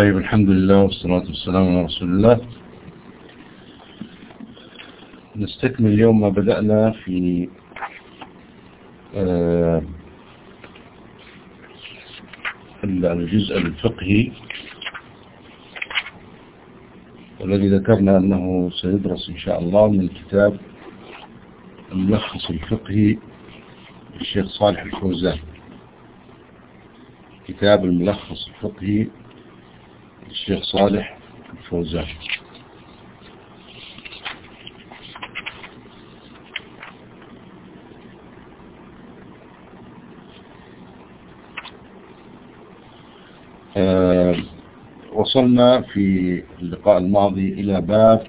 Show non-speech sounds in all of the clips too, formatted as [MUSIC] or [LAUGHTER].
طيب الحمد لله والصلاة والسلام على رسول الله. نستكمل اليوم ما بدأنا في آه، الجزء الفقهي والذي ذكرنا أنه سيدرس إن شاء الله من كتاب الملخص الفقهي للشيخ صالح الفوزان. كتاب الملخص الفقهي للشيخ صالح الفوزان. آه، وصلنا في اللقاء الماضي إلى باب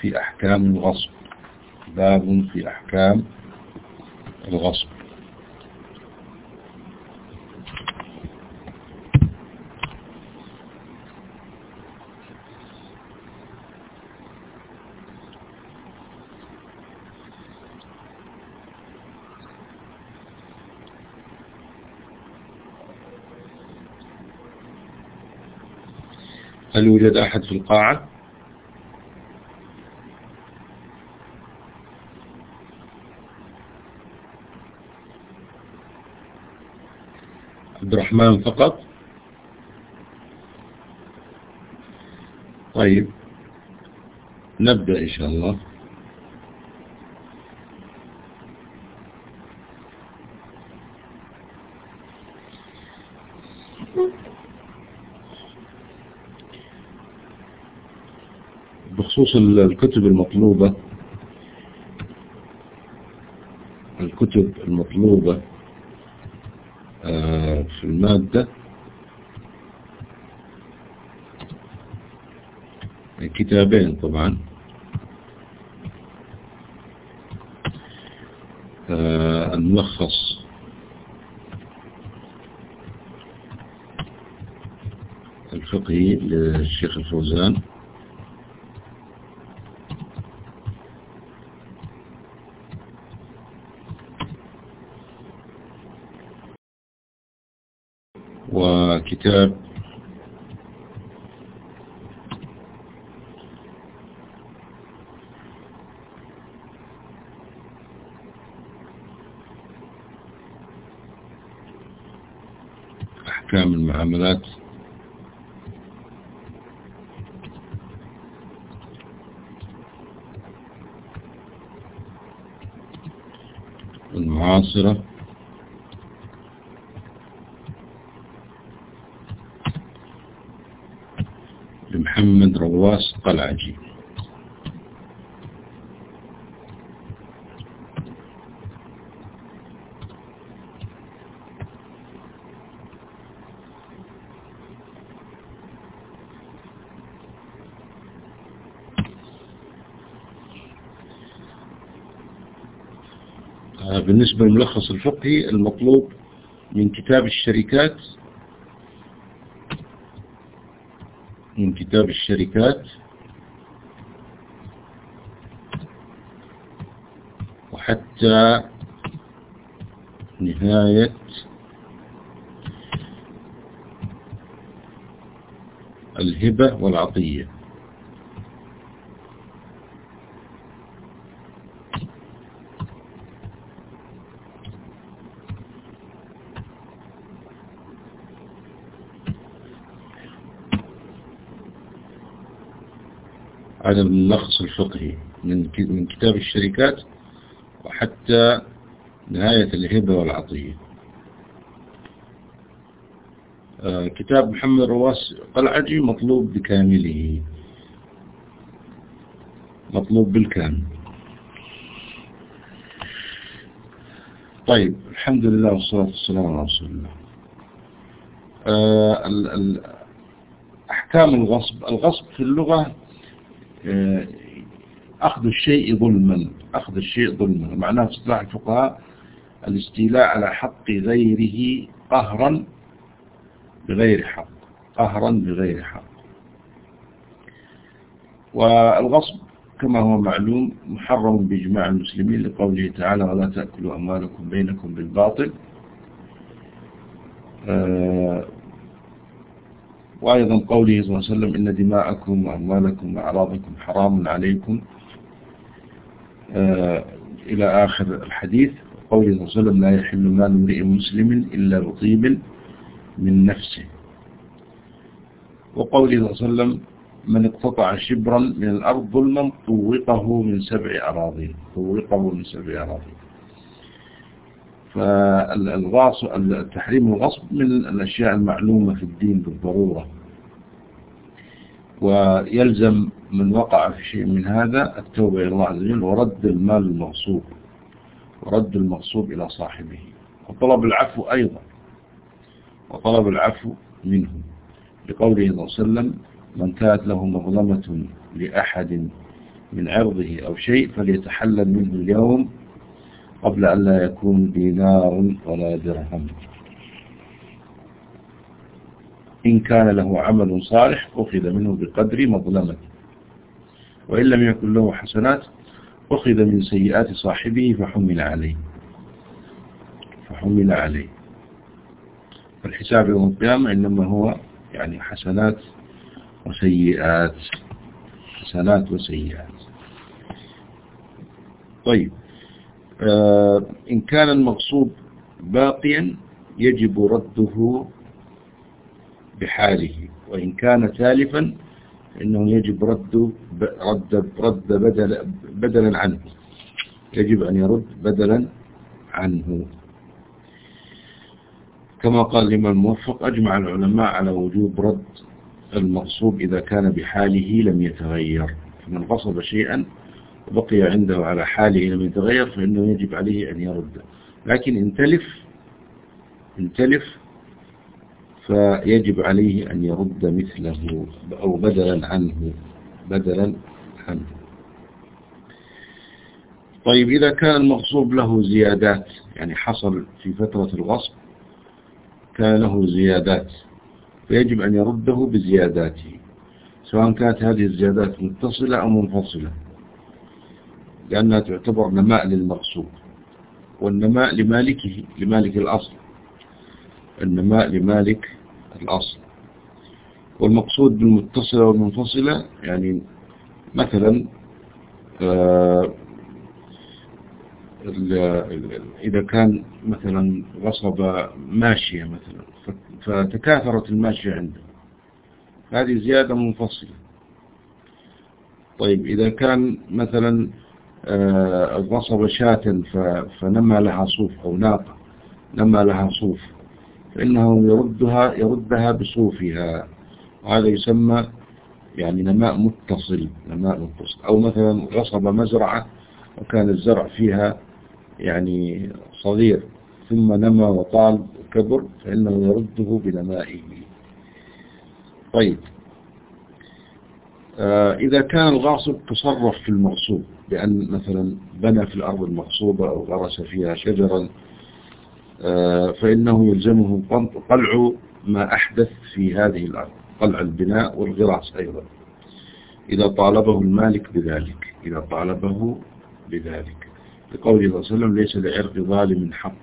في أحكام الغصب. باب في أحكام الغصب. هل يوجد أحد في القاعة؟ عبد الرحمن فقط. طيب. نبدأ إن شاء الله. بخصوص الكتب المطلوبة. الكتب المطلوبة في المادة. كتابين طبعا. الملخص. الفقهي للشيخ الفوزان. أحكام المعاملات. المعاصرة لمحمد رواس قلعجي بالنسبة للملخص الفقهي المطلوب من كتاب الشركات من كتاب الشركات وحتى نهاية الهبة والعطية على الملخص الفقهي من من كتاب الشركات وحتى نهاية الهبة والعطية. آه كتاب محمد رواس قلعجي مطلوب بكامله. مطلوب بالكامل. طيب الحمد لله والصلاة والسلام على رسول الله. آه أحكام الغصب. الغصب في اللغة أخذ الشيء ظلما أخذ الشيء ظلما. معناه في اصطلاح الفقهاء الاستيلاء على حق غيره قهرا بغير حق قهرا بغير حق. والغصب كما هو معلوم محرم بإجماع المسلمين لقوله تعالى ولا تأكلوا أموالكم بينكم بالباطل. وأيضا قوله صلى الله عليه وسلم إن دماءكم وأموالكم وأعراضكم حرام عليكم. آه إلى آخر الحديث قوله صلى الله عليه وسلم لا يحل مال امرئ مسلم إلا بطيب من نفسه. وقوله صلى الله عليه وسلم من اقتطع شبرا من الأرض ظلما طوقه من سبع أراضين. طوقه من سبع أراضين. فالغاص التحريم الغصب من الأشياء المعلومة في الدين بالضرورة. ويلزم من وقع في شيء من هذا التوبة إلى الله عز وجل ورد المال المغصوب ورد المغصوب إلى صاحبه. وطلب العفو أيضا وطلب العفو منه. لقوله صلى الله عليه وسلم من كانت له مظلمة لأحد من عرضه أو شيء فليتحلل منه اليوم قبل أن لا يكون دينار ولا درهم. إن كان له عمل صالح أخذ منه بقدر مظلمة. وإن لم يكن له حسنات أخذ من سيئات صاحبه فحمل عليه. فحمل عليه. فالحساب يوم القيامة إنما هو يعني حسنات وسيئات. حسنات وسيئات. طيب. إن كان المقصود باقيا يجب رده بحاله وإن كان تالفا إنه يجب رد رد رد بدل بدلا عنه. يجب أن يرد بدلا عنه. كما قال الإمام الموفق أجمع العلماء على وجوب رد المغصوب إذا كان بحاله لم يتغير. فمن غصب شيئا وبقي عنده على حاله لم يتغير فإنه يجب عليه أن يرد. لكن إن تلف إن تلف فيجب عليه أن يرد مثله أو بدلا عنه بدلا عنه. طيب إذا كان المغصوب له زيادات يعني حصل في فترة الغصب كان له زيادات فيجب أن يرده بزياداته سواء كانت هذه الزيادات متصلة أو منفصلة. لأنها تعتبر نماء للمغصوب والنماء لمالكه لمالك الأصل. النماء لمالك الأصل. والمقصود بالمتصلة والمنفصلة يعني مثلا آه، إذا كان مثلا غصب ماشية مثلا فتكاثرت الماشية عنده. هذه زيادة منفصلة. طيب إذا كان مثلا غصب شاة فنمى لها صوف أو ناقة نمى لها صوف فإنه يردها يردها بصوفها. وهذا يسمى يعني نماء متصل نماء متصل. أو مثلا غصب مزرعة وكان الزرع فيها يعني صغير ثم نمى وطال وكبر فإنه يرده بنمائه. طيب. آه إذا كان الغاصب تصرف في المغصوب بأن مثلا بنى في الأرض المغصوبة أو غرس فيها شجرا آه فإنه يلزمه قلع ما أحدث في هذه الأرض قلع البناء والغراس أيضا. إذا طالبه المالك بذلك إذا طالبه بذلك. لقوله صلى الله عليه وسلم ليس لعرق ظالم حق.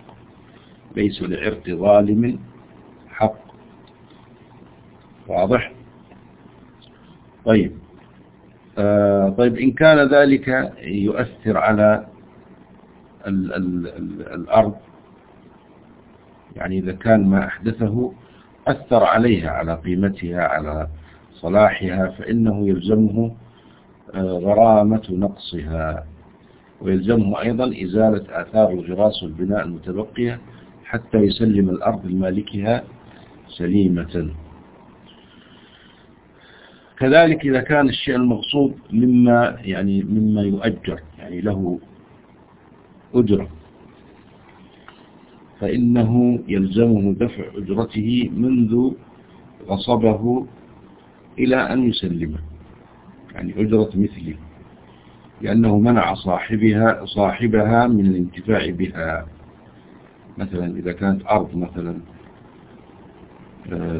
ليس لعرق ظالم حق. واضح؟ طيب. آه طيب إن كان ذلك يؤثر على ال ال ال الأرض يعني إذا كان ما أحدثه أثر عليها على قيمتها على صلاحها فإنه يلزمه آه، غرامة نقصها. ويلزمه أيضا إزالة آثار الغراس والبناء المتبقية حتى يسلم الأرض لمالكها سليمة. كذلك إذا كان الشيء المغصوب مما يعني مما يؤجر يعني له أجرة. فإنه يلزمه دفع أجرته منذ غصبه إلى أن يسلمه. يعني أجرة مثله. لأنه منع صاحبها صاحبها من الانتفاع بها. مثلا إذا كانت أرض مثلا.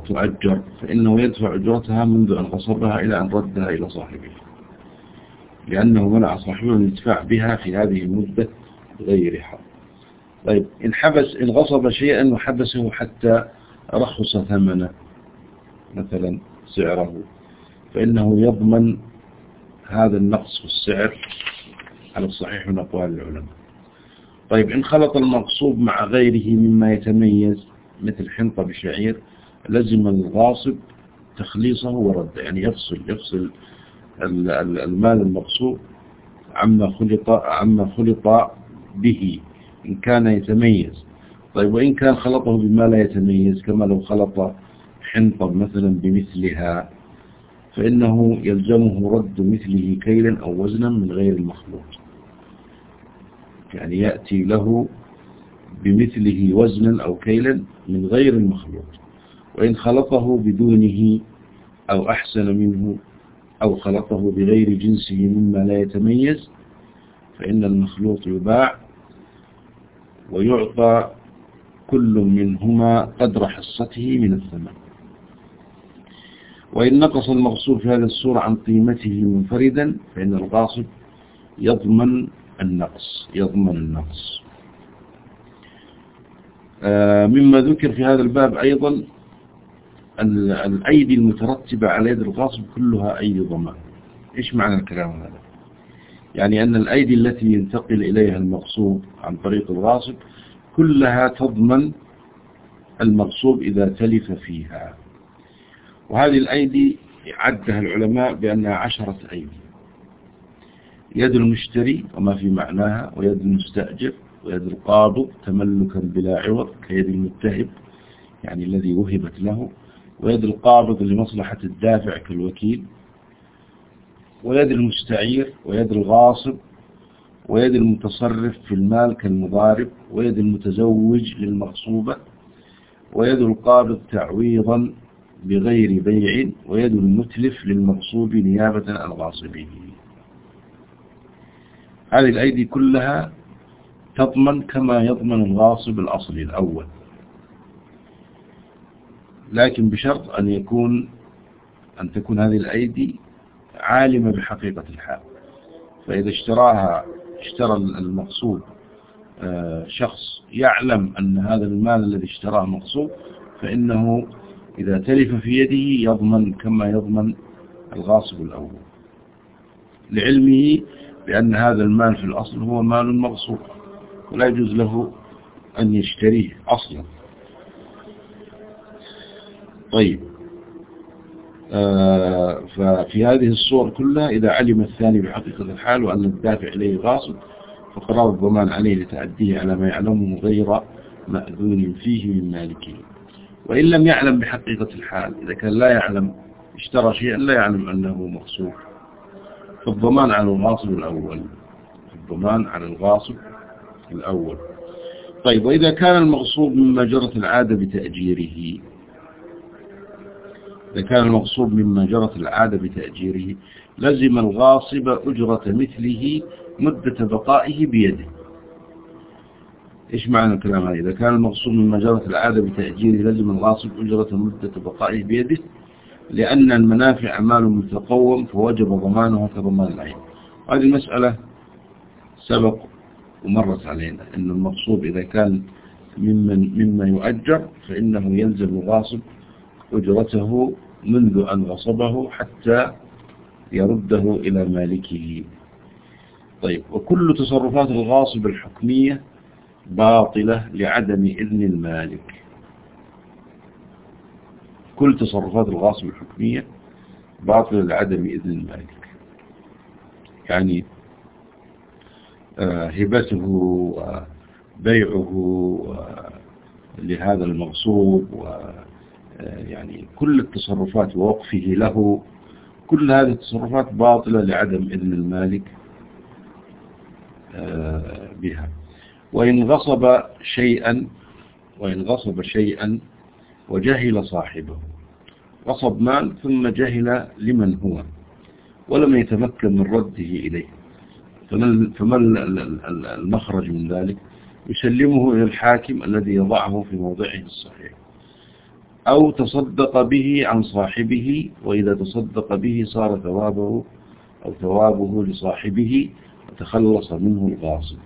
تؤجر فإنه يدفع أجرتها منذ أن غصبها إلى أن ردها إلى صاحبها لأنه منع صاحبه من الانتفاع بها في هذه المدة بغير حق طيب إن حبس إن غصب شيئا وحبسه حتى رخص ثمنه مثلا سعره فإنه يضمن هذا النقص في السعر على الصحيح من أقوال العلماء. طيب إن خلط المغصوب مع غيره مما يتميز مثل حنطة بشعير لزم الغاصب تخليصه ورده يعني يفصل يفصل المال المغصوب عما خلط عما خلط به إن كان يتميز. طيب وإن كان خلطه بما لا يتميز كما لو خلط حنطة مثلا بمثلها فإنه يلزمه رد مثله كيلا أو وزنا من غير المخلوط. يعني يأتي له بمثله وزنا أو كيلا من غير المخلوط. وإن خلطه بدونه أو أحسن منه أو خلطه بغير جنسه مما لا يتميز فإن المخلوط يباع ويعطى كل منهما قدر حصته من الثمن. وإن نقص المغصوب في هذه الصورة عن قيمته منفردا فإن الغاصب يضمن النقص يضمن النقص. آه، مما ذكر في هذا الباب أيضا الأيدي المترتبة على يد الغاصب كلها أيدي ضمان. إيش معنى الكلام هذا؟ يعني أن الأيدي التي ينتقل إليها المغصوب عن طريق الغاصب كلها تضمن المغصوب إذا تلف فيها. وهذه الأيدي عدها العلماء بأنها عشرة أيدي. يد المشتري وما في معناها ويد المستأجر ويد القابض تملكا بلا عوض كيد المتهب يعني الذي وهبت له. ويد القابض لمصلحة الدافع كالوكيل ويد المستعير ويد الغاصب ويد المتصرف في المال كالمضارب ويد المتزوج للمغصوبة ويد القابض تعويضا بغير بيع ويد المتلف للمغصوب نيابة عن غاصبه هذه الأيدي كلها تضمن كما يضمن الغاصب الأصلي الأول. لكن بشرط أن يكون أن تكون هذه الأيدي عالمة بحقيقة الحال. فإذا اشتراها اشترى المقصود آه، شخص يعلم أن هذا المال الذي اشتراه مقصود فإنه إذا تلف في يده يضمن كما يضمن الغاصب الأول. لعلمه بأن هذا المال في الأصل هو مال مغصوب ولا يجوز له أن يشتريه أصلا. طيب. آه ففي هذه الصور كلها إذا علم الثاني بحقيقة الحال وأن الدافع إليه غاصب فقرار الضمان عليه لتعديه على ما يعلمه غير مأذون فيه من مالكه. وإن لم يعلم بحقيقة الحال إذا كان لا يعلم اشترى شيئا لا يعلم أنه مغصوب. فالضمان على الغاصب الأول. الضمان على الغاصب الأول. طيب وإذا كان المغصوب مما جرت العادة بتأجيره. إذا كان المغصوب مما جرت العادة بتأجيره لزم الغاصب أجرة مثله مدة بقائه بيده. إيش معنى الكلام هذا؟ إذا كان المغصوب مما جرت العادة بتأجيره لزم الغاصب أجرة مدة بقائه بيده لأن المنافع مال متقوم فوجب ضمانها كضمان العين. هذه المسألة سبق ومرت علينا أن المغصوب إذا كان ممن مما يؤجر فإنه يلزم الغاصب أجرته منذ أن غصبه حتى يرده إلى مالكه. طيب وكل تصرفات الغاصب الحكمية باطلة لعدم إذن المالك. كل تصرفات الغاصب الحكمية باطلة لعدم إذن المالك. يعني آه، هبته وبيعه لهذا المغصوب يعني كل التصرفات ووقفه له كل هذه التصرفات باطلة لعدم إذن المالك آه، بها. وإن غصب شيئا وإن غصب شيئا وجهل صاحبه. غصب مال ثم جهل لمن هو ولم يتمكن من رده إليه. فما المخرج من ذلك؟ يسلمه إلى الحاكم الذي يضعه في موضعه الصحيح. أو تصدق به عن صاحبه وإذا تصدق به صار ثوابه أو ثوابه لصاحبه وتخلص منه الغاصب.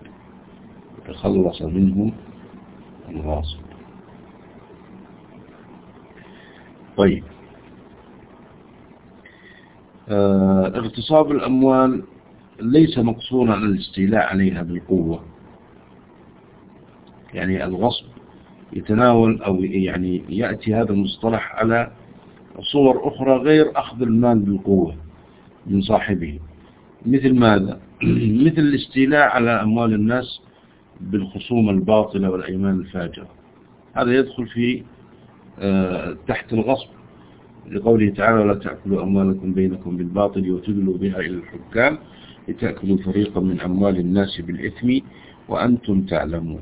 وتخلص منه الغاصب. طيب. آه، اغتصاب الأموال ليس مقصورا الاستيلاء عليها بالقوة. يعني الغصب يتناول أو يعني يأتي هذا المصطلح على صور أخرى غير أخذ المال بالقوة من صاحبه. مثل ماذا؟ [CLEARS THROAT] مثل الاستيلاء على أموال الناس بالخصوم الباطلة والأيمان الفاجرة. هذا يدخل في آه، تحت الغصب لقوله تعالى ولا تأكلوا أموالكم بينكم بالباطل وتدلوا بها إلى الحكام لتأكلوا فريقا من أموال الناس بالإثم وأنتم تعلمون.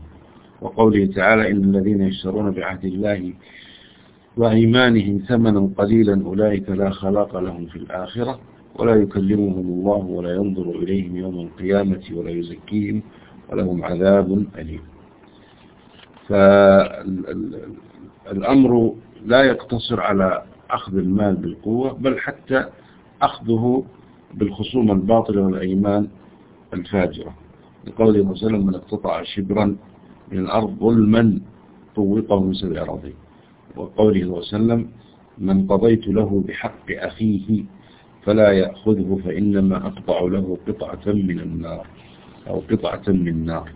وقوله تعالى إن الذين يشترون بعهد الله وإيمانهم ثمنا قليلا أولئك لا خلاق لهم في الآخرة ولا يكلمهم الله ولا ينظر إليهم يوم القيامة ولا يزكيهم ولهم عذاب أليم. فالأمر لا يقتصر على أخذ المال بالقوة بل حتى أخذه بالخصوم الباطلة والأيمان الفاجرة. لقوله صلى الله عليه وسلم من اقتطع شبرا من الأرض ظلما طوقه من سبع أراضي. وقوله صلى الله عليه وسلم من قضيت له بحق أخيه فلا يأخذه فإنما أقطع له قطعة من النار. أو قطعة من النار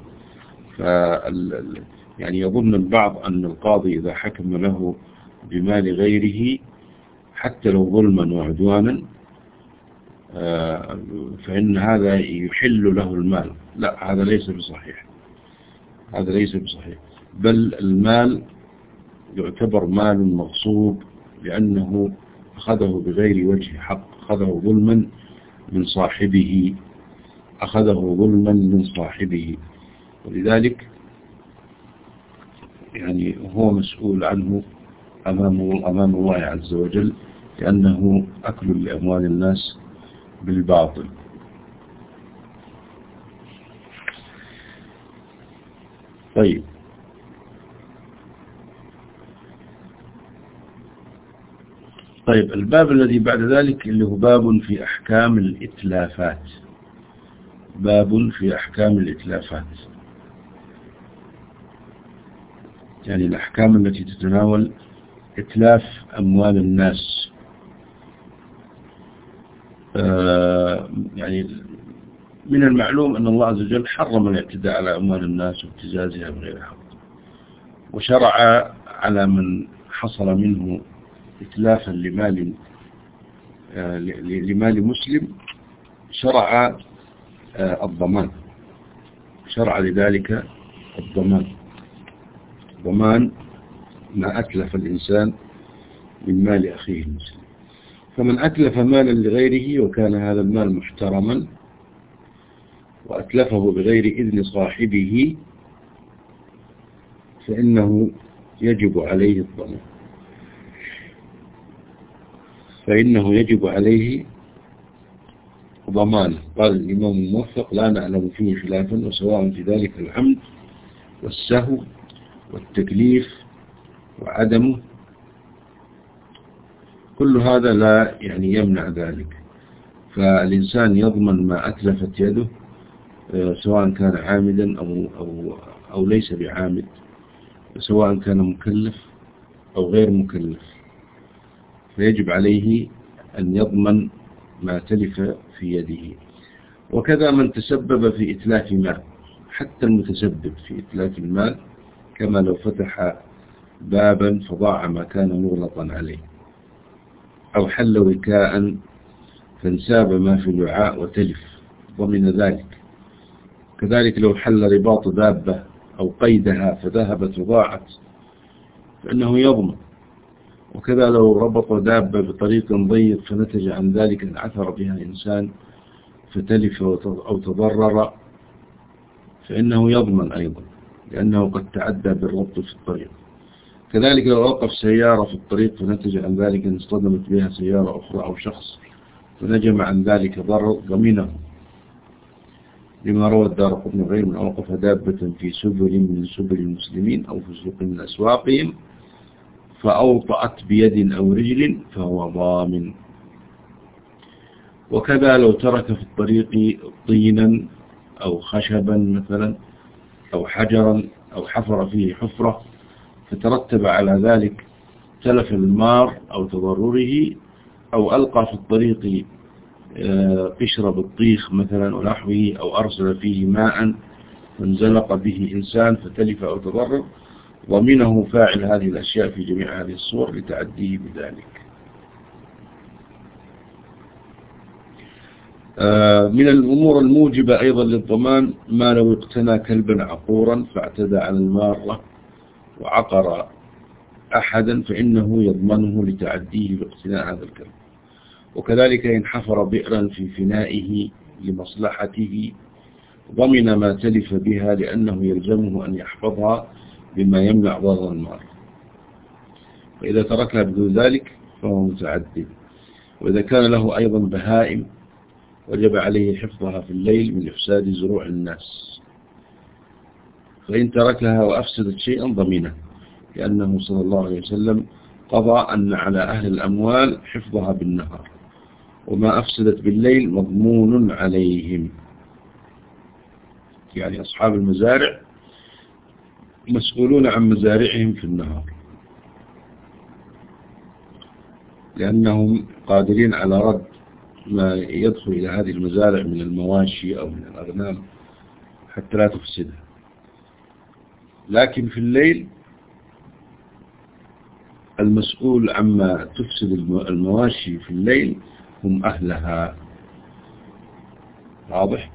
يعني يظن البعض أن القاضي إذا حكم له بمال غيره حتى لو ظلما وعدوانا آه، فإن هذا يحل له المال. لا هذا ليس بصحيح. هذا ليس بصحيح. بل المال يعتبر مال مغصوب لأنه أخذه بغير وجه حق أخذه ظلما من صاحبه أخذه ظلما من صاحبه. ولذلك يعني هو مسؤول عنه أمام, أمام الله عز وجل لأنه أكل لأموال الناس بالباطل. طيب. طيب الباب الذي بعد ذلك اللي هو باب في أحكام الإتلافات. باب في أحكام الإتلافات. يعني الأحكام التي تتناول إتلاف أموال الناس. آه، يعني من المعلوم أن الله عز وجل حرم الاعتداء على أموال الناس وابتزازها بغير حق. وشرع على من حصل منه إتلافا لمال آه، لمال مسلم شرع آه، الضمان. شرع لذلك الضمان. ضمان ما أتلف الإنسان من مال أخيه المسلم. فمن أتلف مالا لغيره وكان هذا المال محترما وأتلفه بغير إذن صاحبه فإنه يجب عليه الضمان. فإنه يجب عليه ضمانه قال الإمام الموفق لا نعلم فيه خلافا وسواء في ذلك العمد والسهو والتكليف وعدمه. كل هذا لا يعني يمنع ذلك. فالإنسان يضمن ما أتلفت يده سواء كان عامدا أو, أو, أو ليس بعامد سواء كان مكلف أو غير مكلف. فيجب عليه أن يضمن ما تلف في يده. وكذا من تسبب في إتلاف مال حتى المتسبب في إتلاف المال كما لو فتح بابا فضاع ما كان مغلقا عليه أو حل وكاء فانساب ما في الوعاء وتلف ضمن ذلك كذلك لو حل رباط دابة أو قيدها فذهبت وضاعت فإنه يضمن. وكذا لو ربط دابة بطريق ضيق فنتج عن ذلك أن عثر بها إنسان فتلف أو تضرر فإنه يضمن أيضا لأنه قد تعدى بالربط في الطريق. كذلك لو وقف سيارة في الطريق فنتج عن ذلك أن اصطدمت بها سيارة أخرى أو شخص فنجم عن ذلك ضرر ضمينه. لما روى الدار قطن غير من أوقف دابة في سبل من سبل المسلمين أو في سوق من أسواقهم فأوطأت بيد أو رجل فهو ضامن. وكذا لو ترك في الطريق طينا أو خشبا مثلا أو حجرا أو حفر فيه حفرة فترتب على ذلك تلف المار أو تضرره أو ألقى في الطريق قشر بالطيخ مثلا ونحوه أو أرسل فيه ماء فانزلق به إنسان فتلف أو تضرر ضمنه فاعل هذه الأشياء في جميع هذه الصور لتعديه بذلك. آه، من الأمور الموجبة أيضا للضمان ما لو اقتنى كلبا عقورا فاعتدى على المارة وعقر أحدا فإنه يضمنه لتعديه باقتناء هذا الكلب. وكذلك إن حفر بئرا في فنائه لمصلحته ضمن ما تلف بها لأنه يلزمه أن يحفظها بما يمنع ضرر المار فإذا تركها بدون ذلك فهو متعدد. وإذا كان له أيضا بهائم وجب عليه حفظها في الليل من إفساد زروع الناس. فإن تركها وأفسدت شيئا ضمنه لأنه صلى الله عليه وسلم قضى أن على أهل الأموال حفظها بالنهار. وما أفسدت بالليل مضمون عليهم. يعني أصحاب المزارع مسؤولون عن مزارعهم في النهار. لأنهم قادرين على رد ما يدخل إلى هذه المزارع من المواشي أو من الأغنام حتى لا تفسدها. لكن في الليل المسؤول عما تفسد المواشي في الليل هم أهلها. واضح؟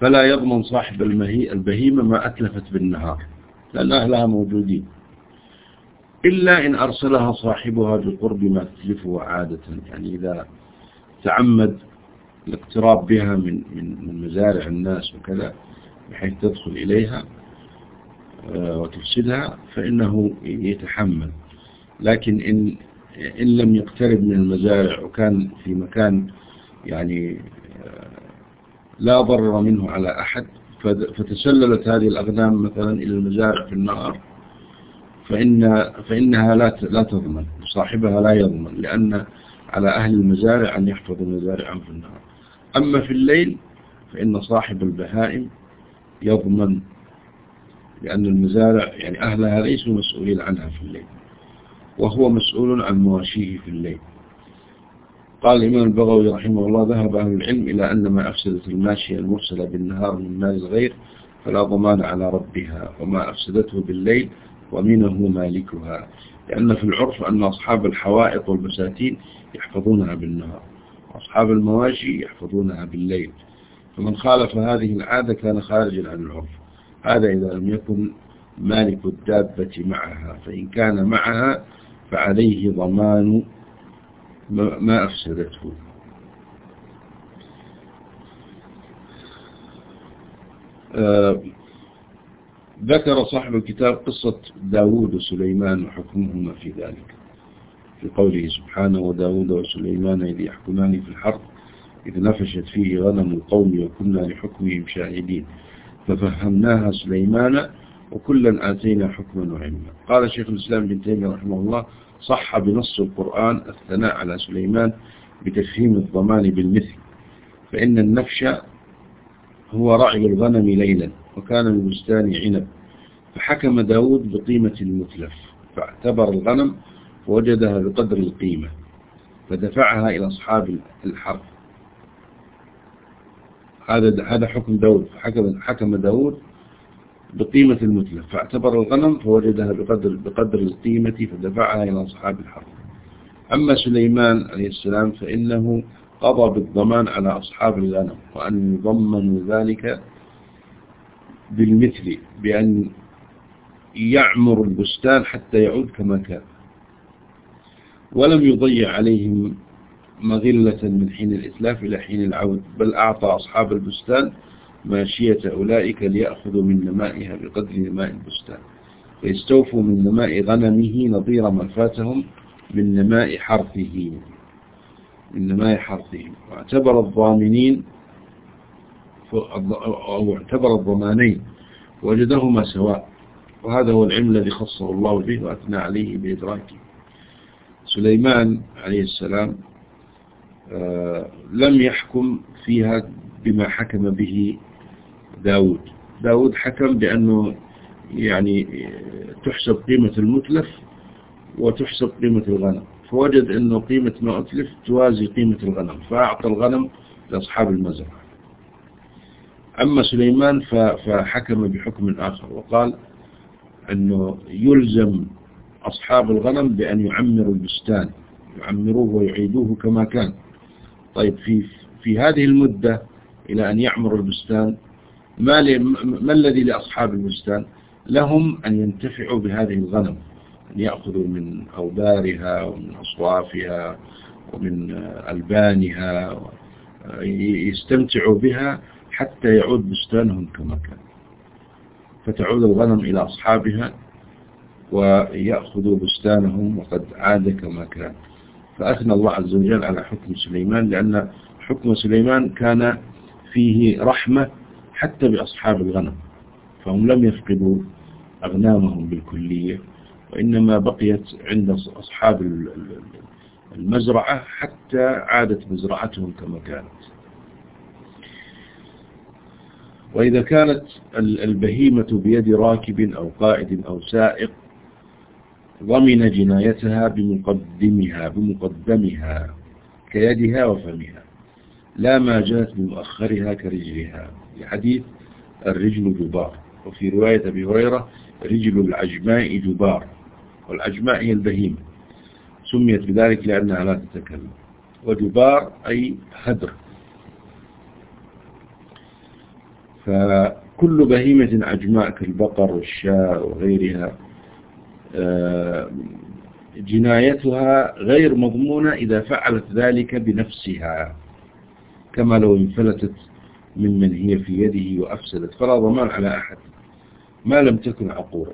فلا يضمن صاحب البهيمة ما أتلفت بالنهار لأن أهلها موجودين. إلا إن أرسلها صاحبها بقرب ما تتلفه عادة يعني إذا تعمد الاقتراب بها من من من مزارع الناس وكذا بحيث تدخل إليها آه، وتفسدها فإنه يتحمل. لكن إن إن لم يقترب من المزارع وكان في مكان يعني آه، لا ضرر منه على أحد فتسللت هذه الأغنام مثلا إلى المزارع في النهار فإن فإنها لا لا تضمن صاحبها لا يضمن لأن على أهل المزارع أن يحفظوا مزارعهم في النهار أما في الليل فإن صاحب البهائم يضمن لأن المزارع يعني أهلها ليسوا مسؤولين عنها في الليل. وهو مسؤول عن مواشيه في الليل. قال الإمام البغوي رحمه الله ذهب أهل العلم إلى أن ما أفسدت الماشية المرسلة بالنهار من مال الغير فلا ضمان على ربها وما أفسدته بالليل ومنه مالكها لأن في العرف أن أصحاب الحوائط والبساتين يحفظونها بالنهار وأصحاب المواشي يحفظونها بالليل. فمن خالف هذه العادة كان خارجا عن العرف. هذا إذا لم يكن مالك الدابة معها فإن كان معها فعليه ضمان ما أفسدته. آه، ذكر صاحب الكتاب قصة داود وسليمان وحكمهما في ذلك. في قوله سبحانه وداود وسليمان إذ يحكمان في الحرب إذ نفشت فيه غنم القوم وكنا لحكمهم شاهدين. ففهمناها سليمان وكلا آتينا حكما وعلما. قال شيخ الإسلام بن تيمية رحمه الله صح بنص القرآن الثناء على سليمان بتفهيم الضمان بالمثل فإن النفش هو رعي الغنم ليلا وكان البستان عنب فحكم داود بقيمة المتلف فاعتبر الغنم ووجدها بقدر القيمة فدفعها إلى أصحاب الحرب. هذا هذا حكم داود فحكم حكم داود بقيمة المتلف فاعتبر الغنم فوجدها بقدر بقدر القيمة فدفعها إلى أصحاب الحرب أما سليمان عليه السلام فإنه قضى بالضمان على أصحاب الغنم وأن يضمنوا ذلك بالمثل بأن يعمر البستان حتى يعود كما كان. ولم يضيع عليهم مغلة من حين الإتلاف إلى حين العود بل أعطى أصحاب البستان ماشية أولئك ليأخذوا من نمائها بقدر نماء البستان. فيستوفوا من نماء غنمه نظير ما فاتهم من نماء حرثه. من نماء حرثه. واعتبر الضامنين أو اعتبر الضمانين. وجدهما سواء. وهذا هو العلم الذي خصه الله به وأثنى عليه بإدراكه. سليمان عليه السلام آه، لم يحكم فيها بما حكم به داود. داود حكم بأنه يعني تحسب قيمة المتلف وتحسب قيمة الغنم. فوجد أنه قيمة ما أتلف توازي قيمة الغنم فأعطى الغنم لأصحاب المزرعة. أما سليمان فحكم بحكم آخر وقال أنه يلزم أصحاب الغنم بأن يعمروا البستان يعمروه ويعيدوه كما كان. طيب في في هذه المدة إلى أن يعمروا البستان ما, ما الذي لأصحاب البستان؟ لهم أن ينتفعوا بهذه الغنم أن يأخذوا من أوبارها ومن أصوافها ومن ألبانها يستمتعوا بها حتى يعود بستانهم كما كان. فتعود الغنم إلى أصحابها ويأخذوا بستانهم وقد عاد كما كان. فأثنى الله عز وجل على حكم سليمان لأن حكم سليمان كان فيه رحمة حتى بأصحاب الغنم فهم لم يفقدوا أغنامهم بالكلية وإنما بقيت عند أصحاب المزرعة حتى عادت مزرعتهم كما كانت. وإذا كانت البهيمة بيد راكب أو قائد أو سائق ضمن جنايتها بمقدمها بمقدمها كيدها وفمها لا ما جاءت بمؤخرها كرجلها. لحديث الرجل جبار وفي رواية أبي هريرة رجل العجماء جبار والعجماء هي البهيمة سميت بذلك لأنها لا تتكلم وجبار أي هدر. فكل بهيمة عجماء كالبقر والشاء وغيرها آه، جنايتها غير مضمونة إذا فعلت ذلك بنفسها كما لو انفلتت ممن هي في يده وأفسدت فلا ضمان على أحد ما لم تكن عقورا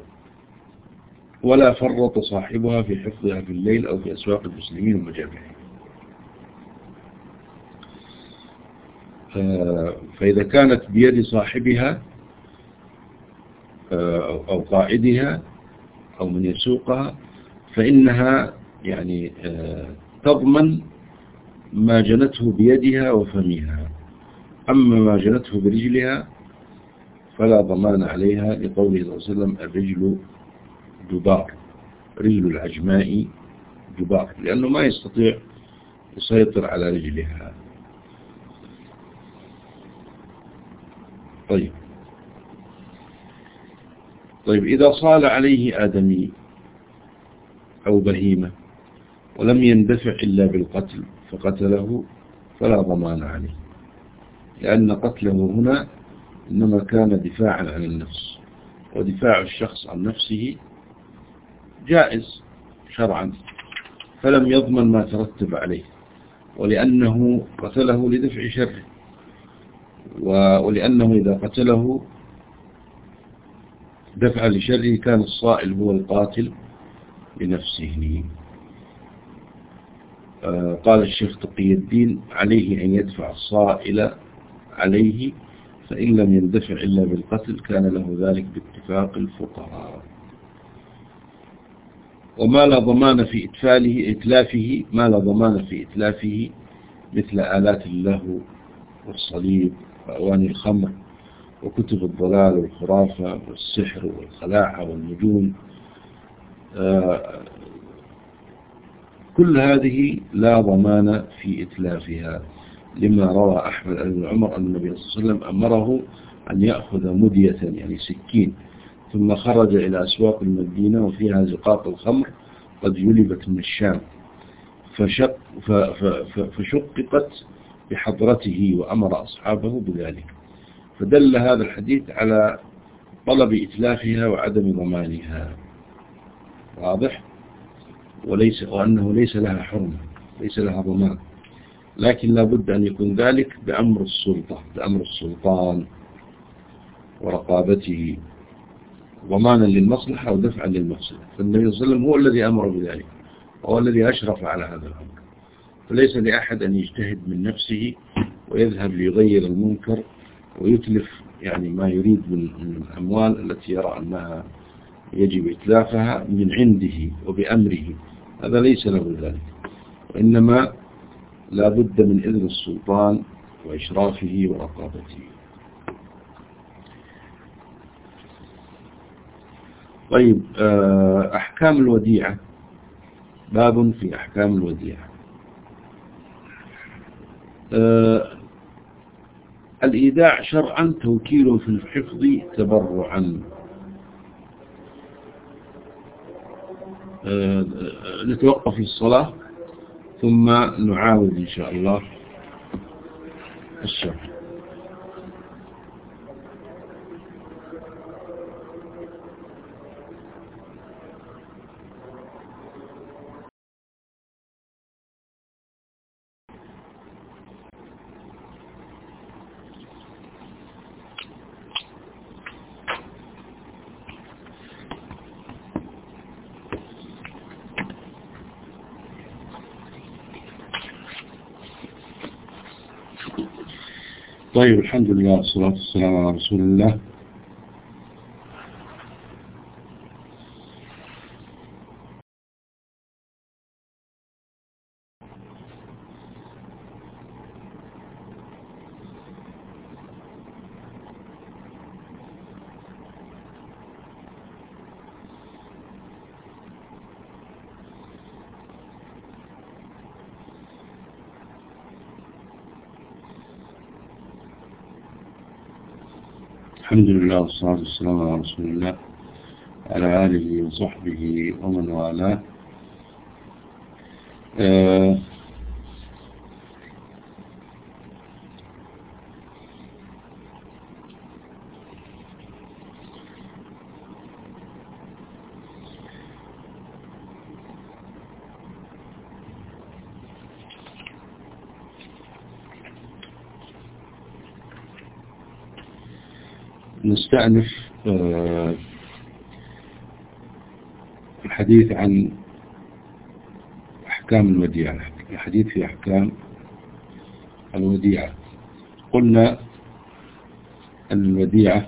ولا فرط صاحبها في حفظها في الليل أو في أسواق المسلمين ومجامعهم. آه، فإذا كانت بيد صاحبها آه، أو قائدها أو من يسوقها فإنها يعني آه، تضمن ما جنته بيدها وفمها. أما ما جنته برجلها فلا ضمان عليها لقوله صلى الله عليه وسلم الرجل جبار رجل العجماء جبار لأنه ما يستطيع يسيطر على رجلها. طيب. طيب إذا صال عليه آدمي أو بهيمة ولم يندفع إلا بالقتل فقتله فلا ضمان عليه. لأن قتله هنا إنما كان دفاعا عن النفس ودفاع الشخص عن نفسه جائز شرعا فلم يضمن ما ترتب عليه ولأنه قتله لدفع شره ولأنه إذا قتله دفع لشره كان الصائل هو القاتل لنفسه. آه، قال الشيخ تقي الدين عليه أن يدفع الصائل عليه فإن لم يندفع إلا بالقتل كان له ذلك باتفاق الفقهاء. وما لا ضمان في إتفاله إتلافه ما لا ضمان في إتلافه مثل آلات اللهو والصليب وأواني الخمر وكتب الضلال والخرافة والسحر والخلاعة والنجوم. آه، كل هذه لا ضمان في إتلافها. لما روى أحمد بن عمر أن النبي صلى الله عليه وسلم أمره أن يأخذ مدية يعني سكين. ثم خرج إلى أسواق المدينة وفيها زقاق الخمر قد يلبت من الشام. فشق فشققت بحضرته وأمر أصحابه بذلك. فدل هذا الحديث على طلب إتلافها وعدم ضمانها. واضح؟ وليس وأنه ليس لها حرمة ليس لها ضمان. لكن لابد أن يكون ذلك بأمر السلطة بأمر السلطان ورقابته ضمانا للمصلحة ودفعا للمفسدة فالنبي صلى الله عليه وسلم هو الذي أمر بذلك وهو الذي أشرف على هذا الأمر. فليس لأحد أن يجتهد من نفسه ويذهب ليغير المنكر ويتلف يعني ما يريد من الأموال التي يرى أنها يجب إتلافها من عنده وبأمره. هذا ليس له ذلك وإنما لا بد من إذن السلطان وإشرافه ورقابته طيب آه، أحكام الوديعة. باب في أحكام الوديعة. آه الإيداع شرعا توكيل في الحفظ تبرعا. آه نتوقف الصلاة. ثم نعاود إن شاء الله. الشرح طيب الحمد لله والصلاة والسلام على رسول الله الحمد لله والصلاة والسلام على رسول الله على آله وصحبه ومن والاه آه نستأنف الحديث عن أحكام الوديعة الحديث في أحكام الوديعة. قلنا أن الوديعة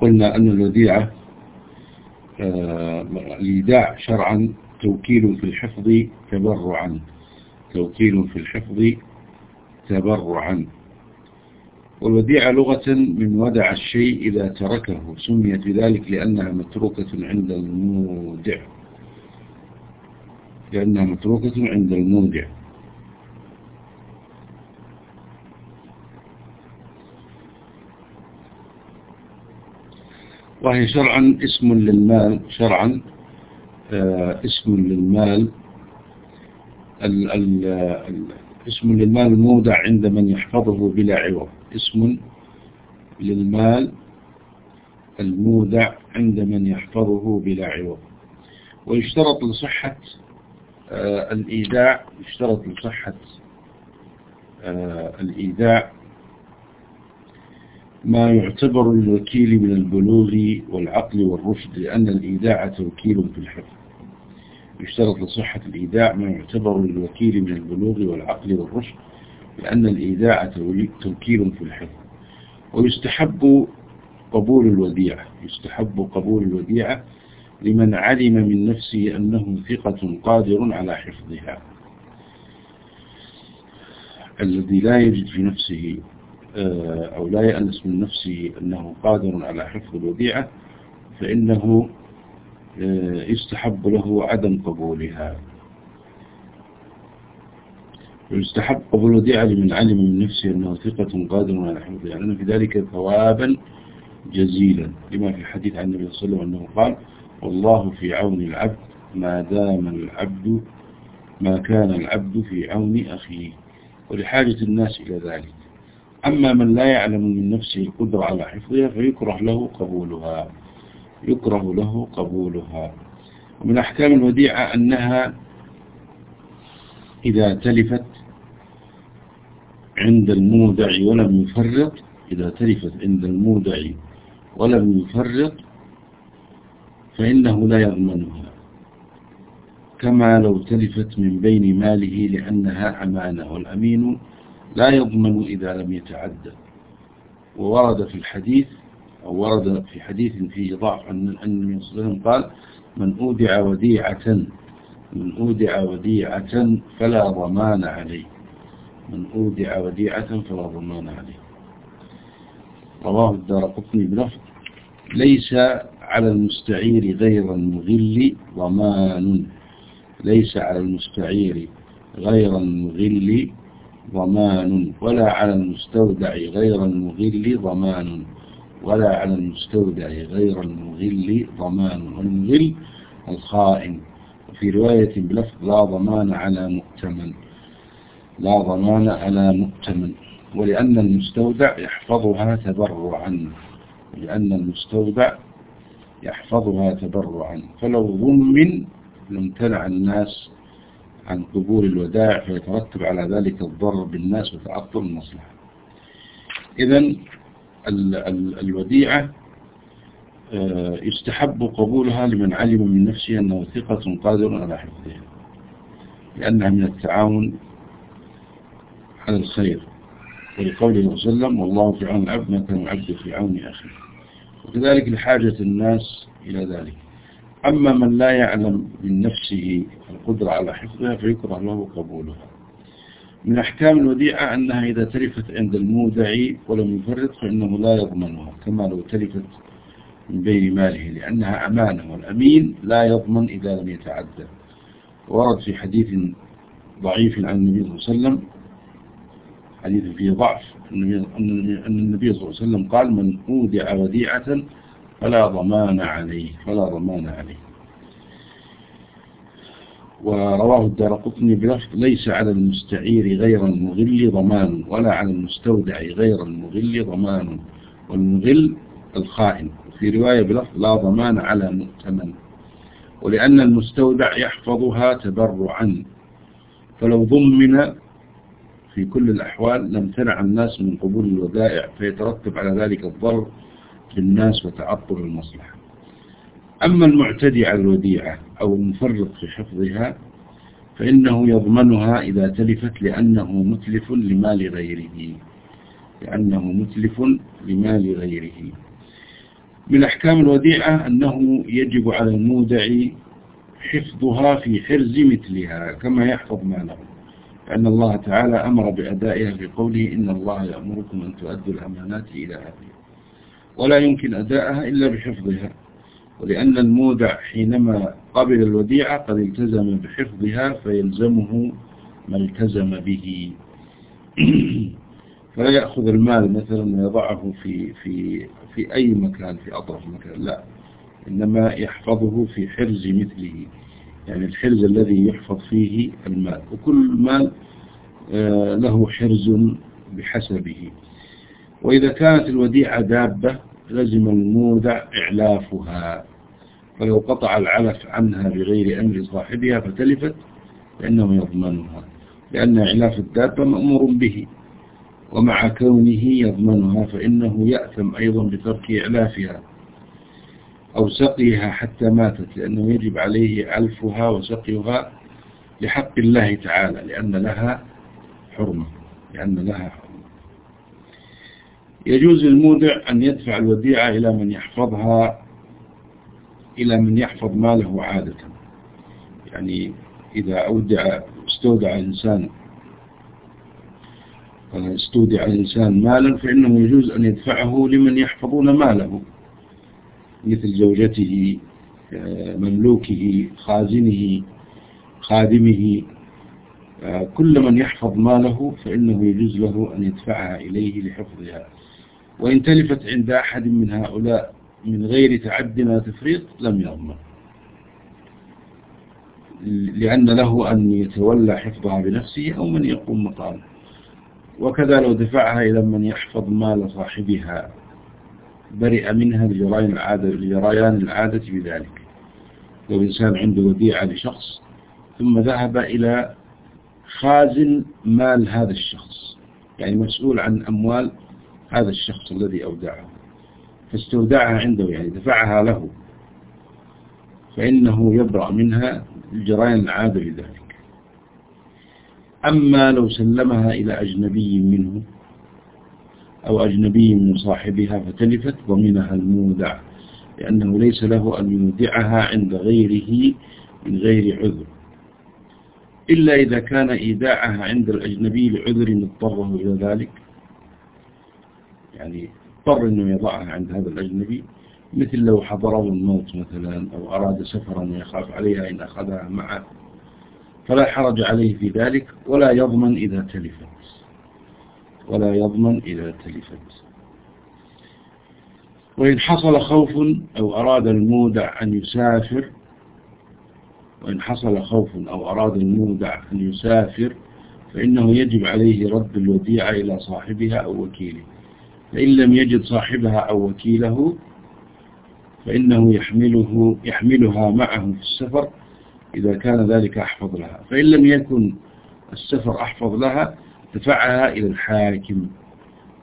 قلنا أن الوديعة الإيداع شرعا توكيل في الحفظ تبرعا. توكيل في الحفظ تبرعا. والوديعة لغة من ودع الشيء إذا تركه. سميت بذلك لأنها متروكة عند المودع. لأنها متروكة عند المودع. وهي شرعا اسم للمال شرعا. اسم للمال. ال ال ال اسم للمال المودع عند من يحفظه بلا عوض. اسم للمال المودع عند من يحفظه بلا عوض. ويشترط لصحة الإيداع يشترط لصحة الإيداع ما يعتبر الوكيل من البلوغ والعقل والرشد لأن الإيداع توكيل في الحفظ. يشترط لصحة الإيداع ما يعتبر للوكيل من البلوغ والعقل والرشد لأن الإيداع توكيل في الحفظ. ويستحب قبول الوديعة. يستحب قبول الوديعة لمن علم من نفسه أنه ثقة قادر على حفظها. الذي لا يجد في نفسه أو لا يأنس من نفسه أنه قادر على حفظ الوديعة فإنه يستحب له عدم قبولها. ويستحب قبول الوديعة لمن علم من نفسه أنه ثقة قادر على حفظها لأن في ذلك ثوابا جزيلا لما في الحديث عن النبي صلى الله عليه وسلم أنه قال والله في عون العبد ما دام العبد ما كان العبد في عون أخيه. ولحاجة الناس إلى ذلك. أما من لا يعلم من نفسه القدرة على حفظها فيكره له قبولها يكره له قبولها. ومن أحكام الوديعة أنها إذا تلفت عند المودع ولم يفرط إذا تلفت عند المودع ولم يفرط فإنه لا يضمنها. كما لو تلفت من بين ماله لأنها أمانة والأمين لا يضمن إذا لم يتعدى وورد في الحديث أو ورد في حديث فيه ضعف أن النبي صلى الله عليه وسلم قال من أودع وديعة من أودع وديعة فلا ضمان عليه. من أودع وديعة فلا ضمان عليه. رواه الدار قطني بلفظ ليس على المستعير غير المغل ضمان. ليس على المستعير غير المغل ضمان ولا على المستودع غير المغل ضمان ولا على المستودع غير المغل ضمان والمغل الخائن. وفي رواية بلفظ لا ضمان على مؤتمن لا ضمان على مؤتمن ولأن المستودع يحفظها تبرعا لأن المستودع يحفظها تبرعا. فلو ضمن لامتنع الناس عن قبول الودائع فيترتب على ذلك الضرر بالناس وتعطل المصلحة. إذا الوديعة آه، يستحب قبولها لمن علم من نفسه أنه ثقة قادر على حفظها لأنها من التعاون على الخير. ولقوله صلى الله عليه وسلم والله في عون العبد ما كان العبد في عون أخيه. وكذلك لحاجة الناس إلى ذلك. أما من لا يعلم من نفسه القدرة على حفظها فيكره له قبولها من أحكام الوديعة أنها إذا تلفت عند المودع ولم يفرط فإنه لا يضمنها كما لو تلفت من بين ماله لأنها أمانة والأمين لا يضمن إذا لم يتعدى. ورد في حديث ضعيف عن النبي صلى الله عليه وسلم حديث فيه ضعف أن النبي صلى الله عليه وسلم قال من أودع وديعة فلا ضمان عليه فلا ضمان عليه. ورواه الدار قطني بلفظ ليس على المستعير غير المغل ضمان ولا على المستودع غير المغل ضمان. والمغل الخائن في رواية بلفظ لا ضمان على مؤتمن. ولأن المستودع يحفظها تبرعا. فلو ضمن في كل الأحوال لم تنع الناس من قبول الودائع فيترتب على ذلك الضرر بالناس وتعطل المصلحة. أما المعتدي على الوديعة أو المفرط في حفظها فإنه يضمنها إذا تلفت لأنه متلف لمال غيره لأنه متلف لمال غيره. من أحكام الوديعة أنه يجب على المودع حفظها في حرز مثلها كما يحفظ ماله لأن الله تعالى أمر بأدائها في قوله إن الله يأمركم أن تؤدوا الأمانات إلى أهلها. ولا يمكن أداءها إلا بحفظها. ولأن المودع حينما قبل الوديعة قد التزم بحفظها فيلزمه ما التزم به. [CLEARS THROAT] فلا يأخذ المال مثلا ويضعه في, في, في أي مكان في أطرف مكان لا. إنما يحفظه في حرز مثله. يعني الحرز الذي يحفظ فيه المال. وكل مال آه، له حرز بحسبه. وإذا كانت الوديعة دابة لزم المودع إعلافها فلو قطع العلف عنها بغير أمر صاحبها فتلفت فإنه يضمنها لأن إعلاف الدابة مأمور به ومع كونه يضمنها فإنه يأثم أيضا بترك إعلافها أو سقيها حتى ماتت لأنه يجب عليه علفها وسقيها لحق الله تعالى لأن لها حرمة لأن لها حرمة يجوز للمودع أن يدفع الوديعة إلى من يحفظها إلى من يحفظ ماله عادة. يعني إذا أودع استودع إنسان استودع الإنسان مالا فإنه يجوز أن يدفعه لمن يحفظون ماله مثل زوجته مملوكه خازنه خادمه. كل من يحفظ ماله فإنه يجوز له أن يدفعها إليه لحفظها. وإن تلفت عند أحد من هؤلاء من غير تعد ما تفريط لم يضمن لأن له أن يتولى حفظها بنفسه أو من يقوم مقامه. وكذا لو دفعها إلى من يحفظ مال صاحبها برئ منها لجريان العادة, العادة بذلك. لو إنسان عنده وديعة لشخص ثم ذهب إلى خازن مال هذا الشخص. يعني مسؤول عن أموال هذا الشخص الذي أودعه فاستودعها عنده يعني دفعها له. فإنه يبرأ منها الجرائم العادة لذلك. أما لو سلمها إلى أجنبي منه أو أجنبي من صاحبها فتلفت ضمنها المودع لأنه ليس له أن يودعها عند غيره من غير عذر. إلا إذا كان إيداعها عند الأجنبي لعذر اضطره إلى ذلك يعني اضطر أنه يضعها عند هذا الأجنبي مثل لو حضره الموت مثلا أو أراد سفرا ويخاف عليها إن أخذها معه. فلا حرج عليه في ذلك ولا يضمن إذا تلفت. ولا يضمن إذا تلفت. وإن حصل خوف أو أراد المودع أن يسافر وإن حصل خوف أو أراد المودع أن يسافر فإنه يجب عليه رد الوديعة إلى صاحبها أو وكيله. فإن لم يجد صاحبها أو وكيله فإنه يحمله يحملها معه في السفر إذا كان ذلك أحفظ لها. فإن لم يكن السفر أحفظ لها دفعها إلى الحاكم.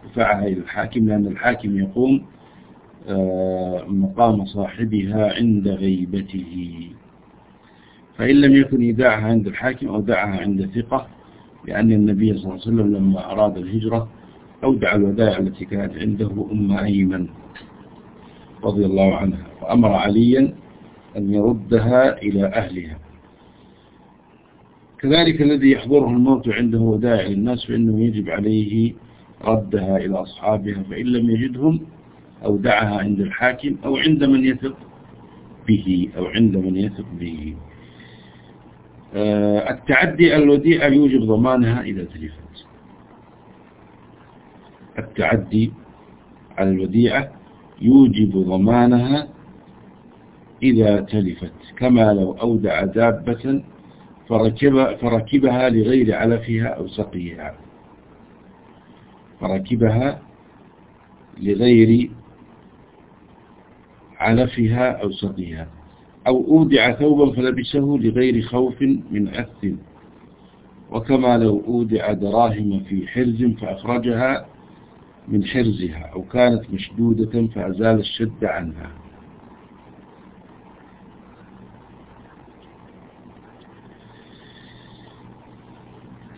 دفعها إلى الحاكم لأن الحاكم يقوم آه، مقام صاحبها عند غيبته. فإن لم يكن يدعها عند الحاكم أو دعها عند ثقة لأن النبي صلى الله عليه وسلم لما أراد الهجرة أودع الودائع التي كانت عنده أم أيمن رضي الله عنها وأمر عليا أن يردها إلى أهلها. كذلك الذي يحضره الموت عنده ودائع للناس فإنه يجب عليه ردها إلى أصحابها فإن لم يجدهم أو دعها عند الحاكم أو عند من يثق به أو عند من يثق به. آه، التعدي الوديعة يوجب ضمانها إذا تلفت التعدي على الوديعة يوجب ضمانها إذا تلفت كما لو أودع دابة فركب فركبها لغير علفها أو سقيها. فركبها لغير علفها أو سقيها. أو أودع ثوبا فلبسه لغير خوف من أث وكما لو أودع دراهم في حرز فأخرجها من حرزها أو كانت مشدودة فأزال الشد عنها.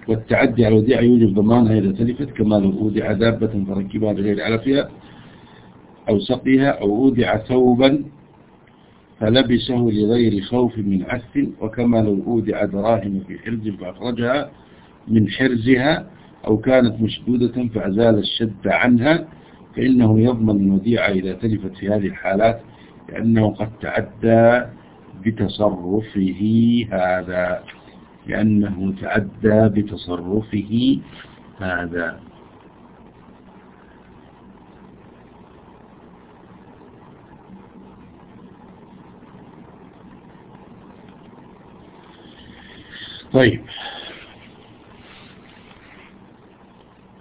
والتعدي على الوديعة يوجب ضمانها إذا تلفت كما لو أودع دابة فركبها لغير علفها أو سقيها أو أودع ثوبا فلبسه لغير خوف من عث وكما لو أودع دراهم في حرز فأخرجها من حرزها أو كانت مشدودة فأزال الشد عنها فإنه يضمن الوديعة إذا تلفت في هذه الحالات لأنه قد تعدى بتصرفه هذا لأنه تعدى بتصرفه هذا. طيب.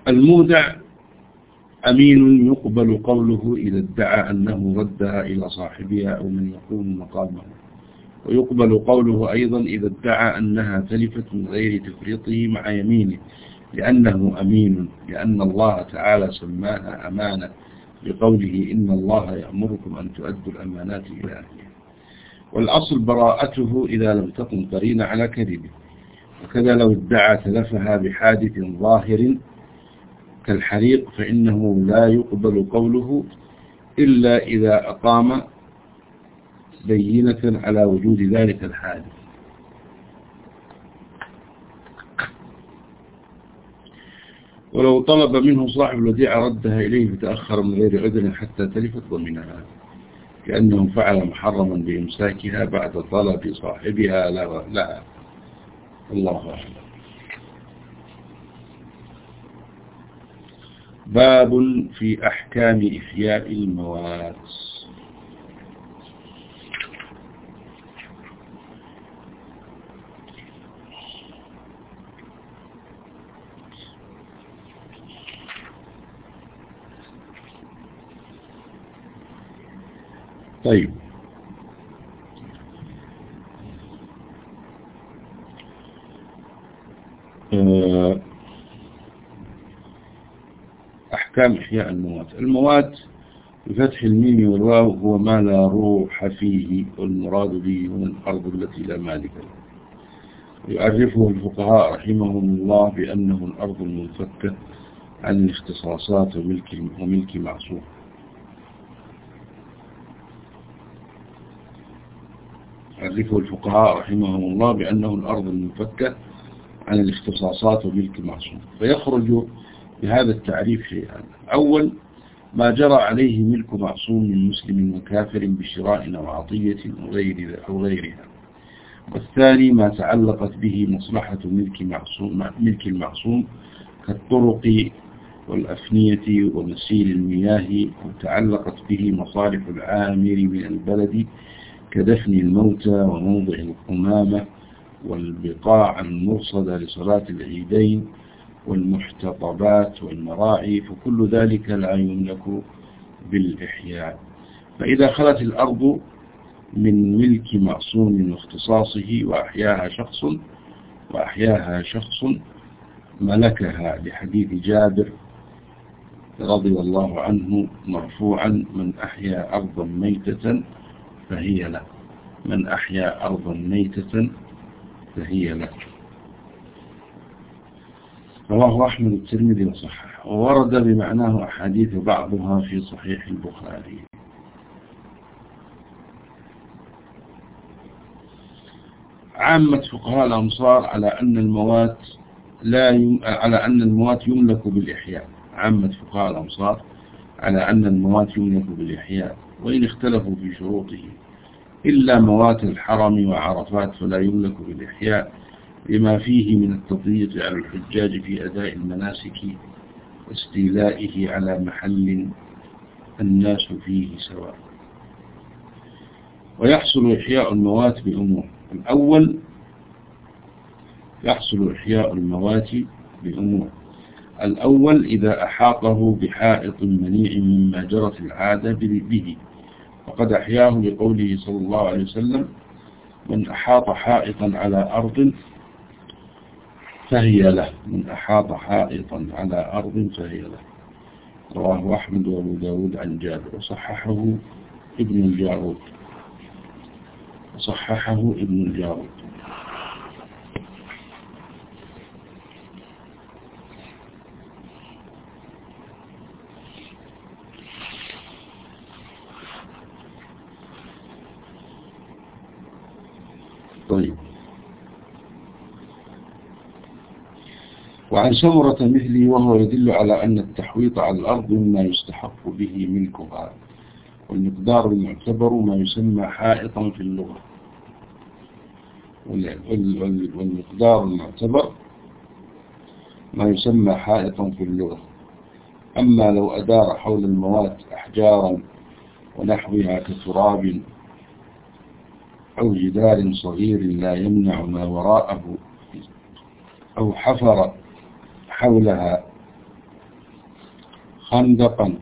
المودع أمين يقبل قوله إذا ادعى أنه ردها إلى صاحبها أو من يقوم مقامه. ويقبل قوله أيضا إذا ادعى أنها تلفت من غير تفريطه مع يمينه لأنه أمين لأن الله تعالى سماها أمانة بقوله إن الله يأمركم أن تؤدوا الأمانات إلى أهلها. والأصل براءته إذا لم تكن قرينة على كذبه. وكذا لو ادعى تلفها بحادث ظاهر كالحريق فإنه لا يقبل قوله إلا إذا أقام بينة على وجود ذلك الحادث. ولو طلب منه صاحب الوديعة ردها إليه فتأخر من غير عذر حتى تلفت ضمنها كأنه فعل محرما بإمساكها بعد طلب صاحبها لها. الله أعلم. باب في أحكام إحياء الموات طيب آه، أحكام إحياء المواد المواد بفتح الميم والواو هو ما لا روح فيه والمراد به من الأرض التي لا مالك لها. يعرفه الفقهاء رحمهم الله بأنه الأرض المنفكة عن الاختصاصات وملك, وملك معصوم. يعرفه الفقهاء رحمهم الله بأنه الأرض المنفكة عن الاختصاصات وملك معصوم. فيخرج بهذا التعريف شيئا. أول ما جرى عليه ملك معصوم من مسلم وكافر بشراء أو عطية أو, غير أو غيرها. والثاني ما تعلقت به مصلحة ملك, معصوم ملك المعصوم كالطرق والأفنية ومسيل المياه وتعلقت به مصالح العامر من البلد كدفن الموتى وموضع القمامة والبقاع المرصدة لصلاة العيدين والمحتطبات والمراعي فكل ذلك لا يملك بالإحياء. فإذا خلت الأرض من ملك معصوم واختصاصه وأحياها شخص وأحياها شخص ملكها لحديث جابر رضي الله عنه مرفوعا من أحيا أرضا ميتة فهي له من أحيا أرضا ميتة فهي له. رواه أحمد الترمذي وصححه. وورد بمعناه أحاديث بعضها في صحيح البخاري. عامة فقهاء الأمصار على أن الموات لا يم... على أن الموات يملك بالإحياء. عامة فقهاء الأمصار على أن الموات يملك بالإحياء وإن اختلفوا في شروطه. إلا موات الحرم وعرفات فلا يملك بالإحياء. لما فيه من التضييق على الحجاج في أداء المناسك واستيلائه على محل الناس فيه سواء. ويحصل إحياء الموات بأمور. الأول يحصل إحياء الموات بأمور. الأول إذا أحاطه بحائط منيع مما جرت العادة به. وقد أحياه بقوله صلى الله عليه وسلم من أحاط حائطا على أرض فهي له من أحاط حائطا على أرض فهي له. رواه أحمد وأبو داود عن جابر وصححه ابن الجارود. وصححه ابن الجارود. طيب. وعن سمرة مثلي وهو يدل على أن التحويط على الأرض مما يستحق به ملكها والمقدار المعتبر ما يسمى حائطا في اللغة. والمقدار المعتبر ما يسمى حائطا في اللغة. أما لو أدار حول الموات أحجارا ونحوها كتراب أو جدار صغير لا يمنع ما وراءه أو حفر حولها خندقا.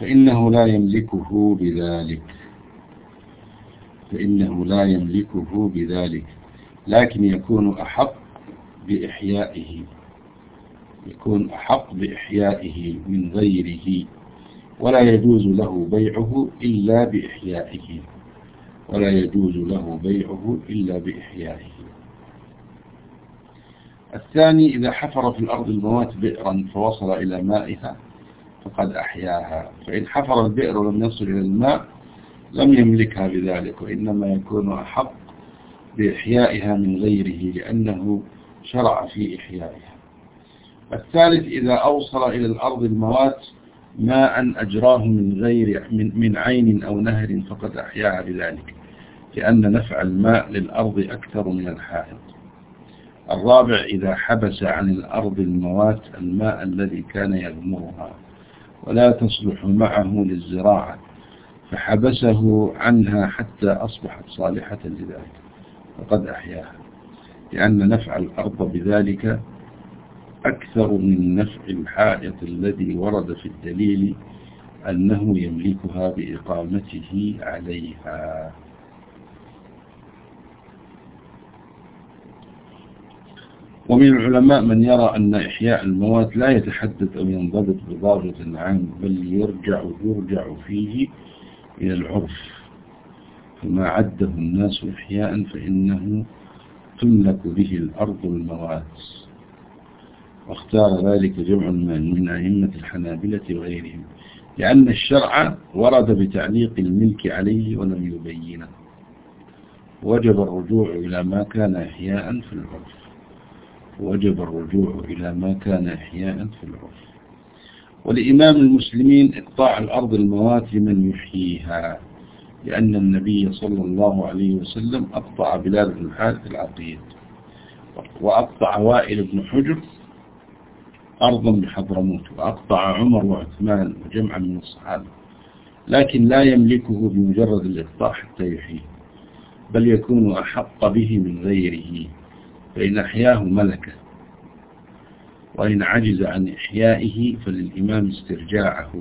فإنه لا يملكه بذلك. فإنه لا يملكه بذلك. لكن يكون أحق بإحيائه. يكون أحق بإحيائه من غيره. ولا يجوز له بيعه إلا بإحيائه. ولا يجوز له بيعه إلا بإحيائه. الثاني إذا حفر في الأرض الموات بئرا فوصل إلى مائها فقد أحياها. فإن حفر البئر ولم يصل إلى الماء لم يملكها بذلك وإنما يكون أحق بإحيائها من غيره لأنه شرع في إحيائها. الثالث إذا أوصل إلى الأرض الموات ماء أجراه من غير من, من عين أو نهر فقد أحياها بذلك لأن نفع الماء للأرض أكثر من الحائط. الرابع إذا حبس عن الأرض الموات الماء الذي كان يغمرها ولا تصلح معه للزراعة فحبسه عنها حتى أصبحت صالحة لذلك. وقد أحياها. لأن نفع الأرض بذلك أكثر من نفع الحائط الذي ورد في الدليل أنه يملكها بإقامته عليها. ومن العلماء من يرى أن إحياء الموات لا يتحدد أو ينضبط بضابط عام بل يرجع يرجع فيه إلى العرف. فما عده الناس إحياء فإنه تملك به الأرض الموات. واختار ذلك جمع من أئمة الحنابلة وغيرهم لأن الشرع ورد بتعليق الملك عليه ولم يبينه. وجب الرجوع إلى ما كان إحياء في العرف. وجب الرجوع إلى ما كان إحياء في العرف ولإمام المسلمين إقطاع الأرض الموات لمن يحييها لأن النبي صلى الله عليه وسلم أقطع بلاد بن الحارث العقيد وأقطع وائل بن حجر أرضا بحضرموت وأقطع عمر وعثمان وجمعا من الصحابة. لكن لا يملكه بمجرد الإقطاع حتى يحييه بل يكون أحق به من غيره. فإن أحياه ملكه. وإن عجز عن إحيائه فللإمام استرجاعه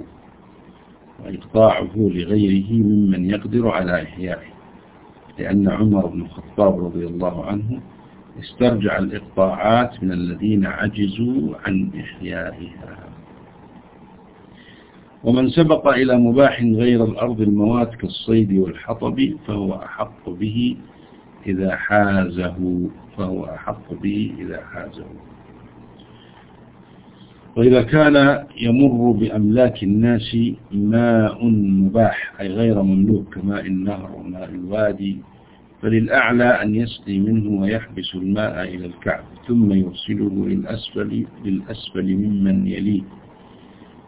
وإقطاعه لغيره ممن يقدر على إحيائه. لأن عمر بن الخطاب رضي الله عنه استرجع الإقطاعات من الذين عجزوا عن إحيائها. ومن سبق إلى مباح غير الأرض الموات كالصيد والحطب فهو أحق به إذا حازه فهو أحق به إذا حازه. وإذا كان يمر بأملاك الناس ماء مباح أي غير مملوك كماء النهر وماء الوادي فللأعلى أن يسقي منه ويحبس الماء إلى الكعب ثم يرسله للأسفل, للأسفل ممن يليه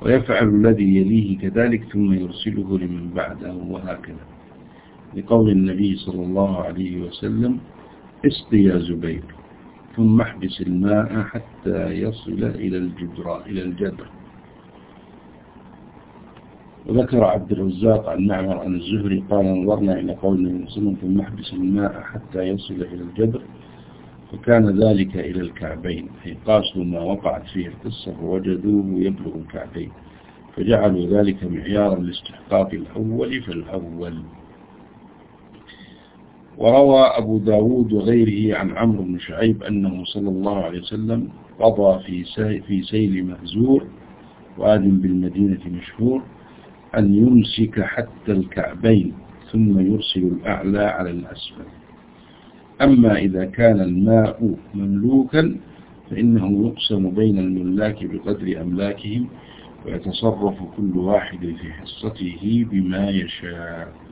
ويفعل الذي يليه كذلك ثم يرسله لمن بعده وهكذا. لقول النبي صلى الله عليه وسلم اسقي يا زبير ثم احبس الماء حتى يصل إلى الجدر إلى الجدر. وذكر عبد الرزاق عن معمر عن الزهري قال نظرنا إلى قول النبي صلى الله عليه وسلم ثم احبس الماء حتى يصل إلى الجدر. فكان ذلك إلى الكعبين أي قاسوا ما وقعت فيه القصة فوجدوه يبلغ الكعبين فجعلوا ذلك معيارا لاستحقاق الأول فالأول وروى أبو داود وغيره عن عمرو بن شعيب أنه صلى الله عليه وسلم قضى في في سيل مهزور واد بالمدينة مشهور أن يمسك حتى الكعبين ثم يرسل الأعلى على الأسفل. أما إذا كان الماء مملوكا فإنه يقسم بين الملاك بقدر أملاكهم ويتصرف كل واحد في حصته بما يشاء.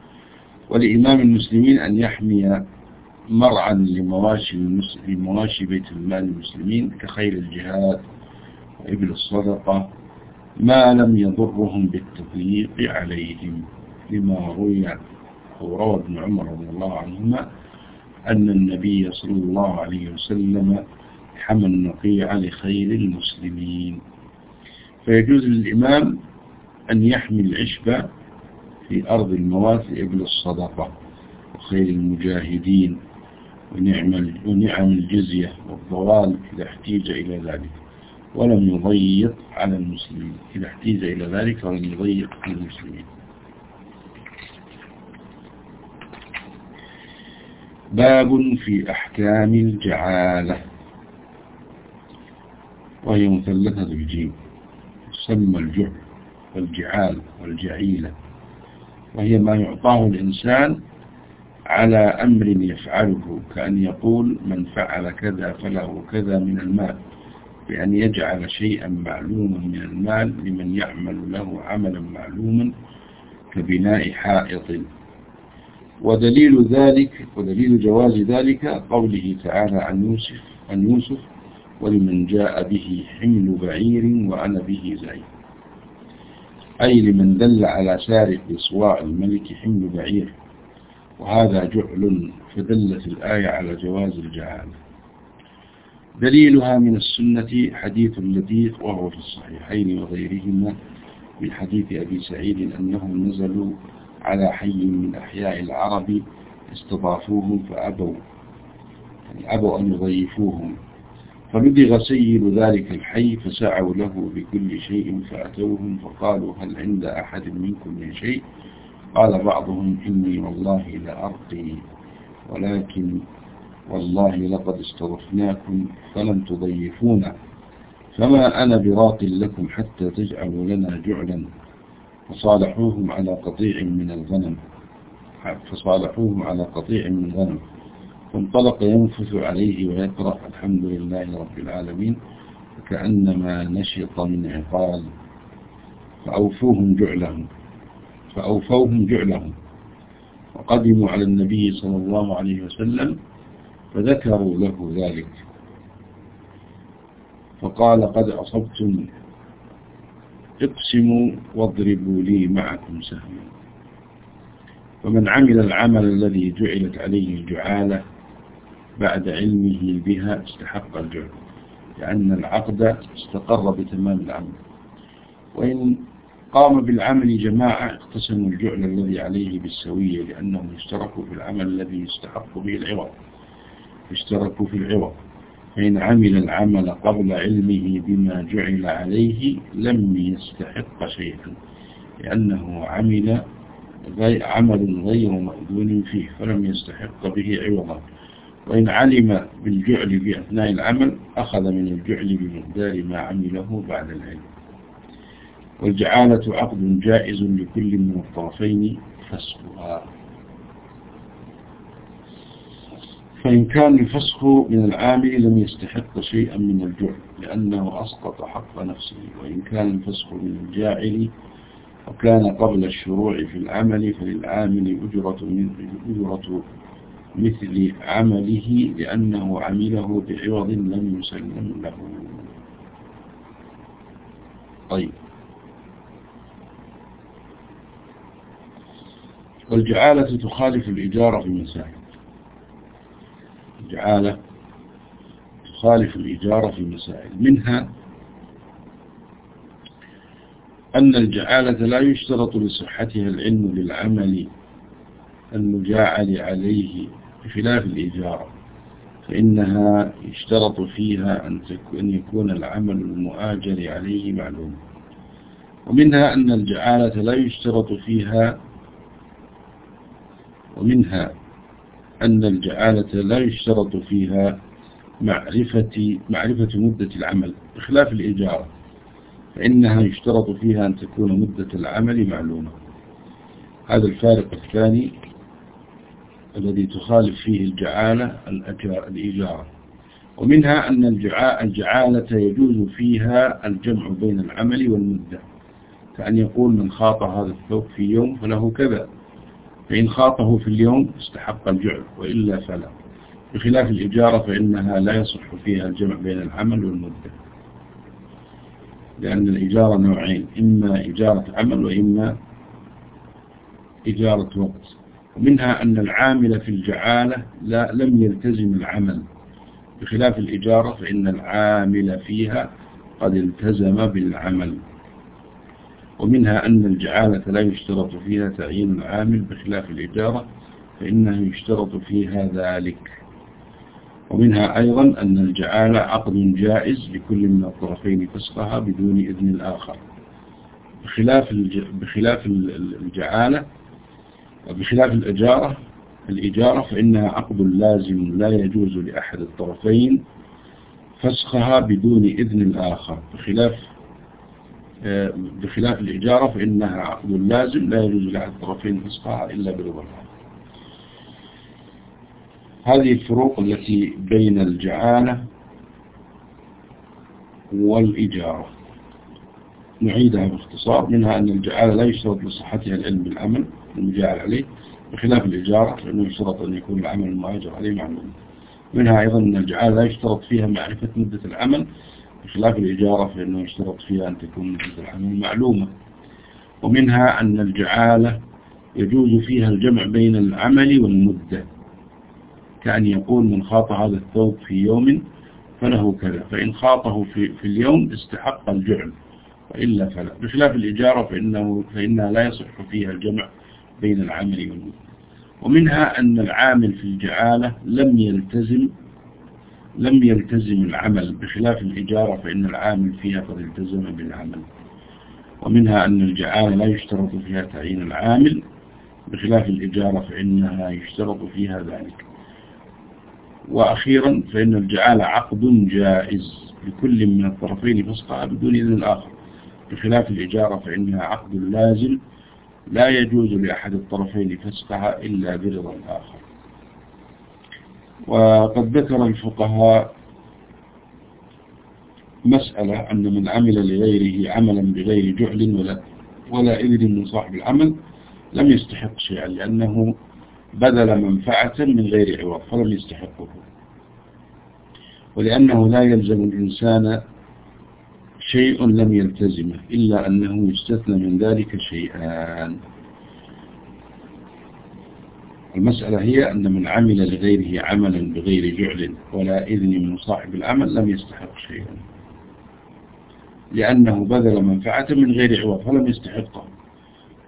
ولإمام المسلمين أن يحمي مرعا لمواشي, لمواشي بيت المال المسلمين كخير الجهاد وإبل الصدقة ما لم يضرهم بالتضييق عليهم لما روي أو روى ابن عمر رضي الله عنهما أن النبي صلى الله عليه وسلم حمى النقيع لخير المسلمين. فيجوز للإمام أن يحمي العشبة في أرض الموات لإبل الصدقة وخير المجاهدين ونعم, ونعم الجزية والضوال إذا احتيج إلى ذلك ولم يضيق على المسلمين. إذا احتيج إلى ذلك ولم يضيق على المسلمين. باب في أحكام الجعالة وهي مثلثة الجيم سمى الجع والجعال والجعيلة. وهي ما يعطاه الإنسان على أمر يفعله كأن يقول من فعل كذا فله كذا من المال بأن يجعل شيئا معلوما من المال لمن يعمل له عملا معلوما كبناء حائط. ودليل ذلك ودليل جواز ذلك قوله تعالى عن يوسف عن يوسف ولمن جاء به حمل بعير وأنا به زعيم. أي لمن دل على سارق صواع الملك حمل بعير. وهذا جعل فدلت الآية على جواز الجعالة دليلها من السنة حديث اللذيذ وهو في الصحيحين وغيرهما من حديث أبي سعيد أنهم نزلوا على حي من أحياء العرب استضافوهم فأبوا. يعني أبوا أن يضيفوهم. فلدغ سيد ذلك الحي فسعوا له بكل شيء فأتوهم فقالوا هل عند أحد منكم من شيء؟ قال بعضهم إني والله لأرقي ولكن والله لقد استضفناكم فلم تضيفونا فما أنا براق لكم حتى تجعلوا لنا جعلا فصالحوهم على قطيع من الغنم فصالحوهم على قطيع من الغنم فانطلق ينفث عليه ويقرأ الحمد لله رب العالمين كأنما نشط من عقال فأوفوهم جعلهم فأوفوهم جعلهم. وقدموا على النبي صلى الله عليه وسلم فذكروا له ذلك. فقال قد أصبتم اقسموا واضربوا لي معكم سهما ومن عمل العمل الذي جعلت عليه الجعالة بعد علمه بها استحق الجعل لأن العقد استقر بتمام العمل. وإن قام بالعمل جماعة اقتسموا الجعل الذي عليه بالسوية لأنهم اشتركوا في العمل الذي يستحق به العوض. اشتركوا في العوض. فإن عمل العمل قبل علمه بما جعل عليه لم يستحق شيئا لأنه عمل غير عمل غير مأذون فيه فلم يستحق به عوضا وإن علم بالجعل في أثناء العمل أخذ من الجعل بمقدار ما عمله بعد العلم. والجعالة عقد جائز لكل من الطرفين فسخها فإن كان الفسخ من العامل لم يستحق شيئا من الجعل لأنه أسقط حق نفسه. وإن كان الفسخ من الجاعل وكان قبل الشروع في العمل فللعامل أجرة, من أجرة مثل عمله لأنه عمله بعوض لم يسلم له. طيب. والجعالة تخالف الإجارة في مسائل الجعالة تخالف الإجارة في مسائل منها أن الجعالة لا يشترط لصحتها العلم للعمل المجاعل عليه بخلاف الإجارة فإنها يشترط فيها أن يكون العمل المؤاجر عليه معلوم. ومنها أن الجعالة لا يشترط فيها ومنها أن الجعالة لا يشترط فيها معرفة, معرفة مدة العمل. بخلاف الإجارة فإنها يشترط فيها أن تكون مدة العمل معلومة. هذا الفارق الثاني. الذي تخالف فيه الجعالة الإجارة ومنها أن الجعالة يجوز فيها الجمع بين العمل والمدة. كأن يقول من خاط هذا الثوب في يوم فله كذا. فإن خاطه في اليوم استحق الجعل وإلا فلا. بخلاف الإجارة فإنها لا يصح فيها الجمع بين العمل والمدة. لأن الإجارة نوعين إما إجارة عمل وإما إجارة وقت. ومنها أن العامل في الجعالة لا لم يلتزم العمل. بخلاف الإجارة فإن العامل فيها قد التزم بالعمل. ومنها أن الجعالة لا يشترط فيها تعيين العامل بخلاف الإجارة فإنه يشترط فيها ذلك. ومنها أيضا أن الجعالة عقد جائز لكل من الطرفين فسخها بدون إذن الآخر. بخلاف بخلاف الجعالة بخلاف الإجارة الإجارة فإنها عقد لازم لا يجوز لأحد الطرفين فسخها بدون إذن الآخر. بخلاف بخلاف الإجارة فإنها عقد لازم لا يجوز لأحد الطرفين فسخها إلا برضا هذه الفروق التي بين الجعالة والإجارة. نعيدها باختصار منها أن الجعالة لا يشترط لصحتها العلم بالعمل. المجاعل عليه بخلاف الإجارة فإنه يشترط أن يكون العمل المؤجر عليه معلوم. منها أيضا أن الجعالة لا يشترط فيها معرفة مدة العمل بخلاف الإجارة فإنه يشترط فيها أن تكون مدة العمل معلومة. ومنها أن الجعالة يجوز فيها الجمع بين العمل والمدة كأن يقول من خاط هذا الثوب في يوم فله كذا فإن خاطه في, في اليوم استحق الجعل وإلا فلا. بخلاف الإجارة فإنه فإنها لا يصح فيها الجمع بين العمل والمدة ومنها أن العامل في الجعالة لم يلتزم لم يلتزم العمل. بخلاف الإجارة فإن العامل فيها قد التزم بالعمل. ومنها أن الجعالة لا يشترط فيها تعيين العامل. بخلاف الإجارة فإنها يشترط فيها ذلك. وأخيرا فإن الجعالة عقد جائز لكل من الطرفين فسقها بدون إذن الآخر. بخلاف الإجارة فإنها عقد لازم لا يجوز لأحد الطرفين فسقها إلا برضا الآخر. وقد ذكر الفقهاء مسألة أن من عمل لغيره عملا بغير جعل ولا, ولا إذن من صاحب العمل لم يستحق شيئا لأنه بذل منفعة من غير عوض فلم يستحقه. ولأنه لا يلزم الإنسان شيء لم يلتزمه إلا أنه يستثنى من ذلك شيئان. المسألة هي أن من عمل لغيره عملا بغير جعل ولا إذن من صاحب العمل لم يستحق شيئا. لأنه بذل منفعة من غير عوض فلم يستحقه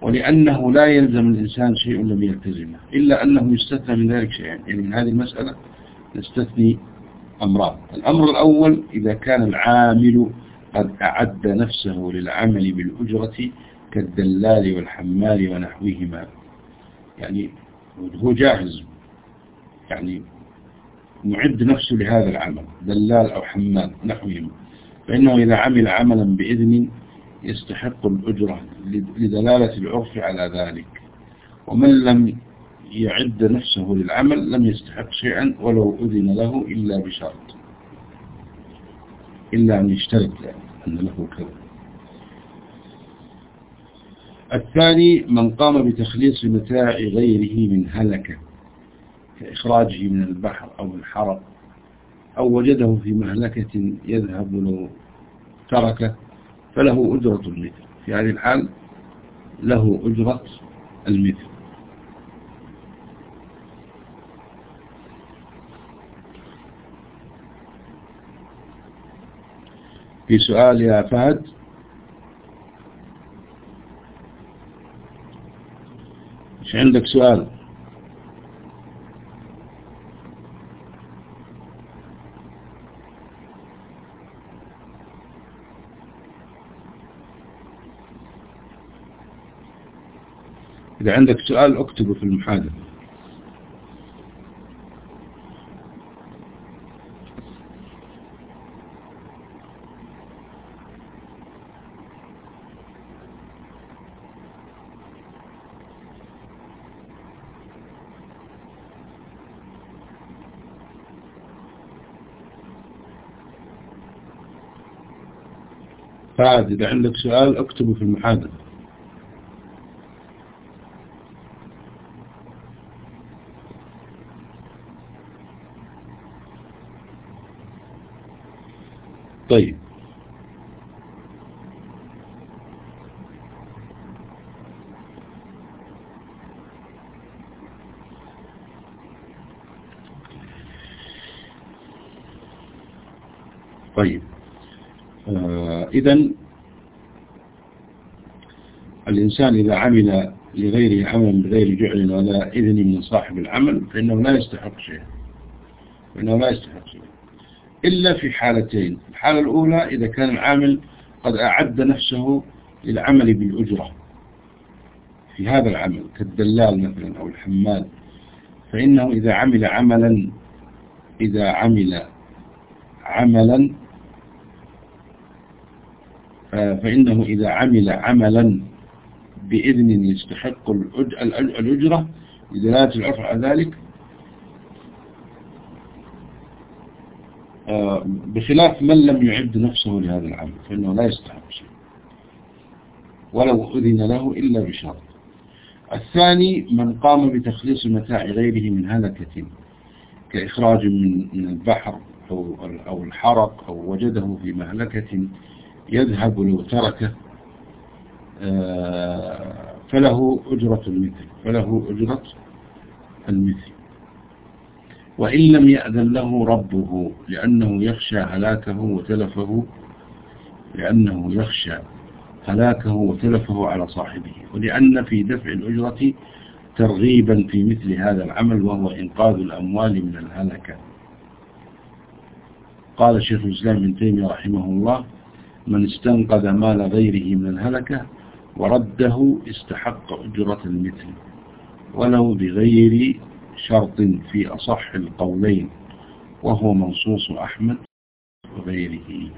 ولأنه لا يلزم الإنسان شيء لم يلتزمه إلا أنه يستثنى من ذلك شيئا. يعني من هذه المسألة نستثني أمران. الأمر الأول إذا كان العامل قد أعد نفسه للعمل بالأجرة كالدلال والحمال ونحوهما. يعني هو جاهز. يعني معد نفسه لهذا العمل دلال أو حمال نحوهما. فإنه إذا عمل عملا بإذن يستحق الأجرة لدلالة العرف على ذلك. ومن لم يعد نفسه للعمل لم يستحق شيئا ولو أذن له إلا بشرط. إلا أن يشترط أن له كذا. الثاني من قام بتخليص متاع غيره من هلكة كإخراجه من البحر أو الحرق أو وجده في مهلكة يذهب له تركه فله أجرة المثل. في هذه الحال له أجرة المثل. في سؤال يا فهد. مش عندك سؤال؟ إذا عندك سؤال اكتبه في المحادثة. فعاد إذا عندك سؤال اكتبه في المحادثة طيب طيب آه إذا الإنسان إذا عمل لغيره عملا بغير جعل ولا إذن من صاحب العمل فإنه لا يستحق شيء فإنه لا يستحق شيء إلا في حالتين. الحالة الأولى إذا كان العامل قد أعد نفسه للعمل بالأجرة. في هذا العمل كالدلال مثلا أو الحمال فإنه إذا عمل عملا إذا عمل عملا فإنه إذا عمل عملا بإذن يستحق الأجرة لدلالة العرف على ذلك بخلاف من لم يعد نفسه لهذا العمل فإنه لا يستحق شيء ولو أذن له إلا بشرط. الثاني من قام بتخليص متاع غيره من هلكة كإخراج من البحر أو الحرق أو وجده في مهلكة يذهب لو تركه آه، فله أجرة المثل فله أجرة المثل. وإن لم يأذن له ربه لأنه يخشى هلاكه وتلفه لأنه يخشى هلاكه وتلفه على صاحبه. ولأن في دفع الأجرة ترغيبا في مثل هذا العمل وهو إنقاذ الأموال من الهلكة. قال شيخ الإسلام بن تيمية رحمه الله من استنقذ مال غيره من الهلكة ورده استحق أجرة المثل ولو بغير شرط في أصح القولين وهو منصوص أحمد وغيره.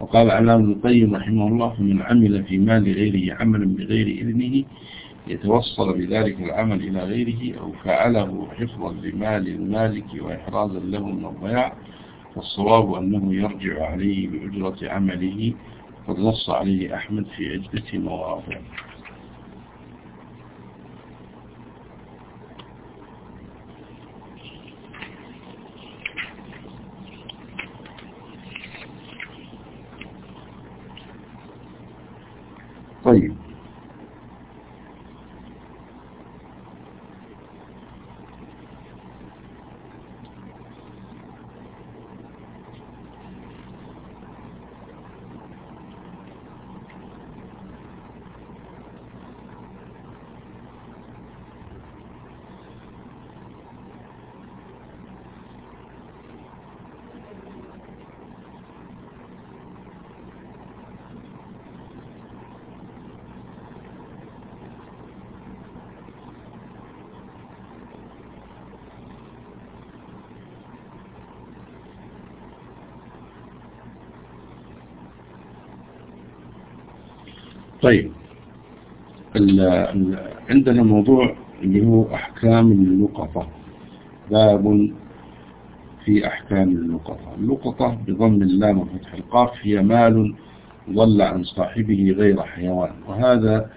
وقال علام القيم رحمه الله فمن عمل في مال غيره عملا بغير إذنه يتوصل بذلك العمل إلى غيره أو فعله حفظا لمال المالك وإحرازا له من الضياع فالصواب أنه يرجع عليه بأجرة عمله قد نص عليه أحمد في عدة مواضع. طيب. طيب. عندنا موضوع اللي هو أحكام اللقطة باب في أحكام اللقطة اللقطة بضم اللام وفتح القاف هي مال ضل عن صاحبه غير حيوان. وهذا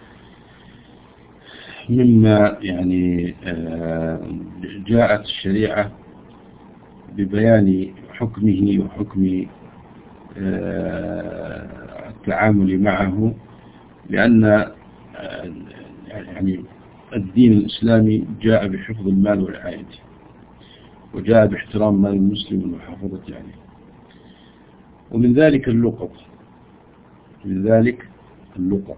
مما يعني آه، جاءت الشريعة ببيان حكمه وحكم آه، التعامل معه لأن آه، يعني الدين الإسلامي جاء بحفظ المال ورعايته وجاء باحترام مال المسلم والمحافظة عليه. ومن ذلك اللقط من ذلك اللقط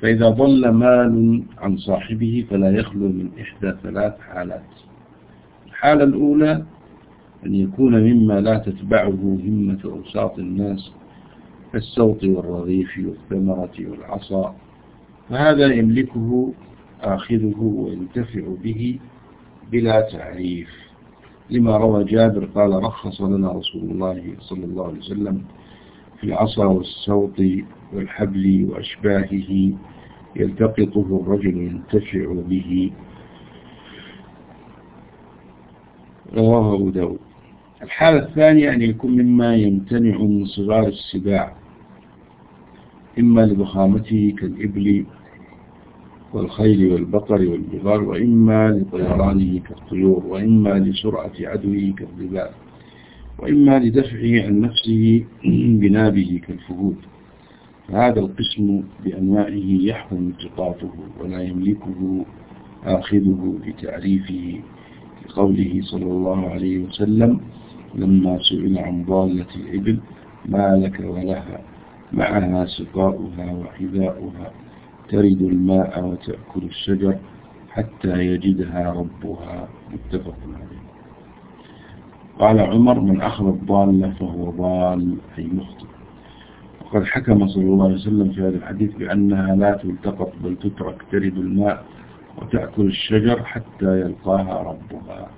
فإذا ضل مال عن صاحبه فلا يخلو من إحدى ثلاث حالات. الحالة الأولى أن يكون مما لا تتبعه همة أوساط الناس كالسوط والرغيف والثمرة والعصا فهذا يملكه آخذه وينتفع به بلا تعريف. لما روى جابر قال رخص لنا رسول الله صلى الله عليه وسلم في العصا والسوط والحبل وأشباهه يلتقطه الرجل ينتفع به. رواه أبو داود. الحالة الثانية أن يكون مما يمتنع من صغار السباع. إما لضخامته كالإبل والخيل والبقر والبغال وإما لطيرانه كالطيور وإما لسرعة عدوه كالظلال وإما لدفعه عن نفسه [CLEARS THROAT] بنابه كالفهود. فهذا القسم بأنواعه يحرم التقاطه ولا يملكه آخذه بتعريفه لقوله صلى الله عليه وسلم لما سئل عن ضالة الإبل ما لك ولها؟ معها سقاؤها وحذاؤها ترد الماء وتأكل الشجر حتى يجدها ربها. متفق عليه. قال عمر من أخذ الضالة فهو ضال أي مخطئ. وقد حكم صلى الله عليه وسلم في هذا الحديث بأنها لا تلتقط بل تترك ترد الماء وتأكل الشجر حتى يلقاها ربها.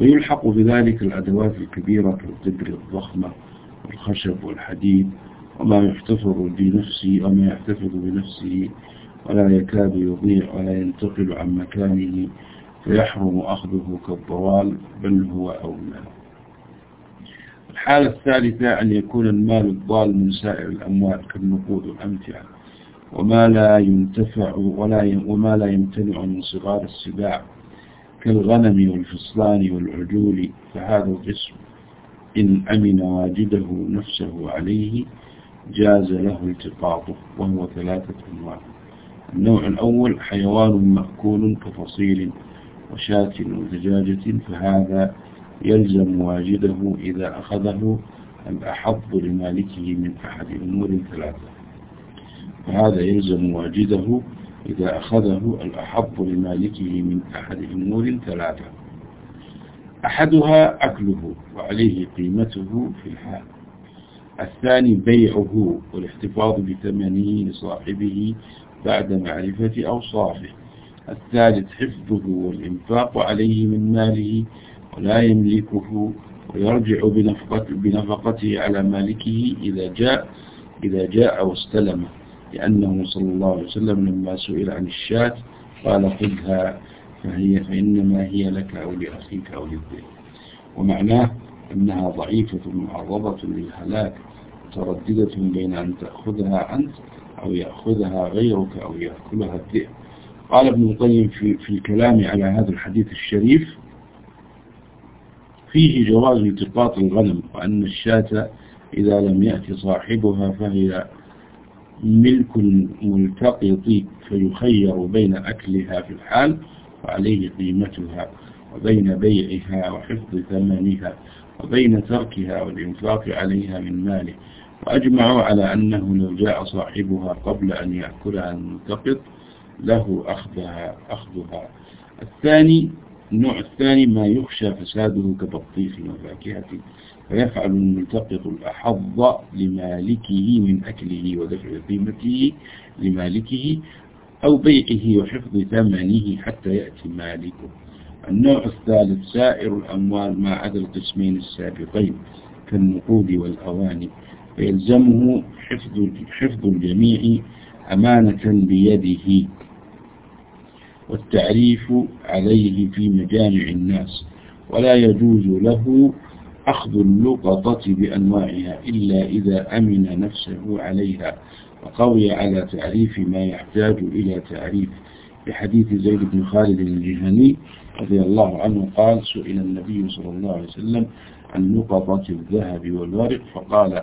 ويلحق بذلك الأدوات الكبيرة كالقدر الضخمة والخشب والحديد وما يحتفظ بنفسه وما يحتفظ بنفسه ولا يكاد يضيع ولا ينتقل عن مكانه فيحرم أخذه كالضوال بل هو أولى. الحالة الثالثة أن يكون المال الضال من سائر الأموال كالنقود والأمتعة وما لا ينتفع ولا وما لا يمتنع من صغار السباع كالغنم والفصلان والعجول. فهذا القسم إن أمن واجده نفسه عليه جاز له التقاطه وهو ثلاثة أنواع النوع الأول حيوان مأكول كفصيل وشاة ودجاجة فهذا يلزم واجده إذا أخذه الأحظ لمالكه من أحد أمور ثلاثة. فهذا يلزم واجده إذا أخذه الأحظ لمالكه من أحد أمور ثلاثة. أحدها أكله وعليه قيمته في الحال. الثاني بيعه والاحتفاظ بثمنه لصاحبه بعد معرفة أوصافه. الثالث حفظه والإنفاق عليه من ماله ولا يملكه ويرجع بنفقته, على مالكه إذا جاء إذا جاء واستلمه لأنه صلى الله عليه وسلم لما سئل عن الشاة قال خذها فهي فإنما هي لك أو لأخيك أو للذئب. ومعناه أنها ضعيفة معرضة للهلاك مترددة بين أن تأخذها أنت أو يأخذها غيرك أو يأكلها الذئب. قال ابن القيم في, في الكلام على هذا الحديث الشريف فيه جواز التقاط الغنم وأن الشاة إذا لم يأتي صاحبها فهي ملك الملتقط فيخير بين أكلها في الحال وعليه قيمتها وبين بيعها وحفظ ثمنها. وبين تركها والإنفاق عليها من ماله وأجمعوا على أنه لو جاء صاحبها قبل أن يأكلها الملتقط له أخذها, أخذها. الثاني النوع الثاني ما يخشى فساده كبطيخ وفاكهة فيفعل الملتقط الأحظ لمالكه من أكله ودفع قيمته لمالكه أو بيعه وحفظ ثمنه حتى يأتي مالكه. النوع الثالث سائر الأموال ما عدا القسمين السابقين كالنقود والأواني. فيلزمه حفظ, حفظ الجميع أمانة بيده. والتعريف عليه في مجامع الناس. ولا يجوز له أخذ اللقطة بأنواعها إلا إذا أمن نفسه عليها. وقوي على تعريف ما يحتاج إلى تعريف. بحديث زيد بن خالد الجهني رضي الله عنه قال سئل النبي صلى الله عليه وسلم عن لقطة الذهب والورق فقال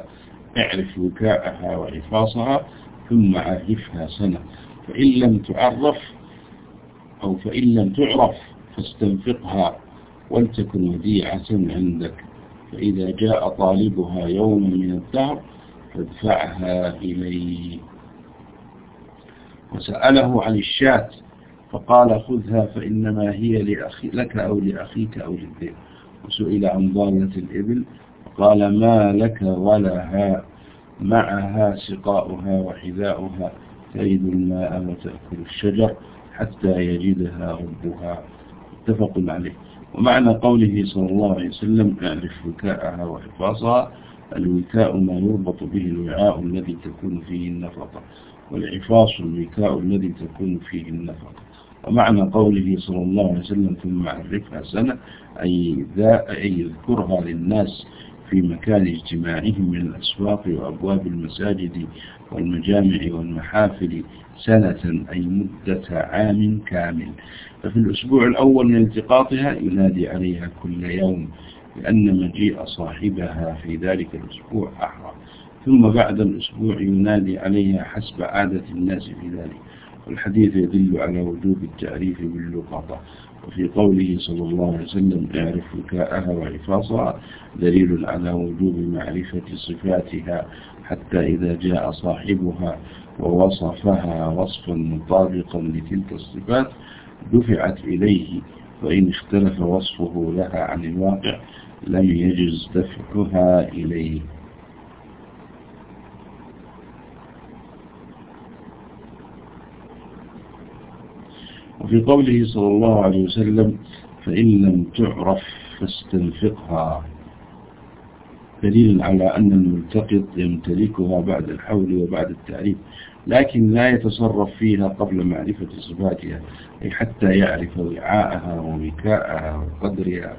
اعرف وكاءها وعفاصها ثم عرفها سنة فإن لم تعرف أو فإن لم تعرف فاستنفقها ولتكن وديعة عندك فإذا جاء طالبها يوما من الدهر فادفعها إليه. وسأله عن الشاة فقال خذها فإنما هي لأخي لك أو لأخيك أو للذئب. وسئل عن ضالة الإبل فقال ما لك ولها؟ معها سقاؤها وحذاؤها تريد الماء وتأكل الشجر حتى يجدها ربها. اتفق عليه. ومعنى قوله صلى الله عليه وسلم أعرف وكاءها وحفاظها الوكاء ما يربط به الوعاء الذي تكون فيه النفقة والعفاص الوكاء الذي تكون فيه النفقة. ومعنى قوله صلى الله عليه وسلم ثم عرفها سنة أي, ذا أي يذكرها للناس في مكان اجتماعهم من الأسواق وأبواب المساجد والمجامع والمحافل سنة أي مدة عام كامل. ففي الأسبوع الأول من التقاطها ينادي عليها كل يوم لأن مجيء صاحبها في ذلك الأسبوع أحرى. ثم بعد الأسبوع ينادي عليها حسب عادة الناس في ذلك. والحديث يدل على وجوب التعريف باللقطة وفي قوله صلى الله عليه وسلم اعرف وكاءها وعفاصها دليل على وجوب معرفة صفاتها حتى إذا جاء صاحبها ووصفها وصفا مطابقا لتلك الصفات دفعت إليه. وإن اختلف وصفه لها عن الواقع لم يجز دفعها إليه. وفي قوله صلى الله عليه وسلم فإن لم تعرف فاستنفقها. دليل على أن الملتقط يمتلكها بعد الحول وبعد التعريف لكن لا يتصرف فيها قبل معرفة صفاتها أي حتى يعرف وعاءها ووكاءها وقدرها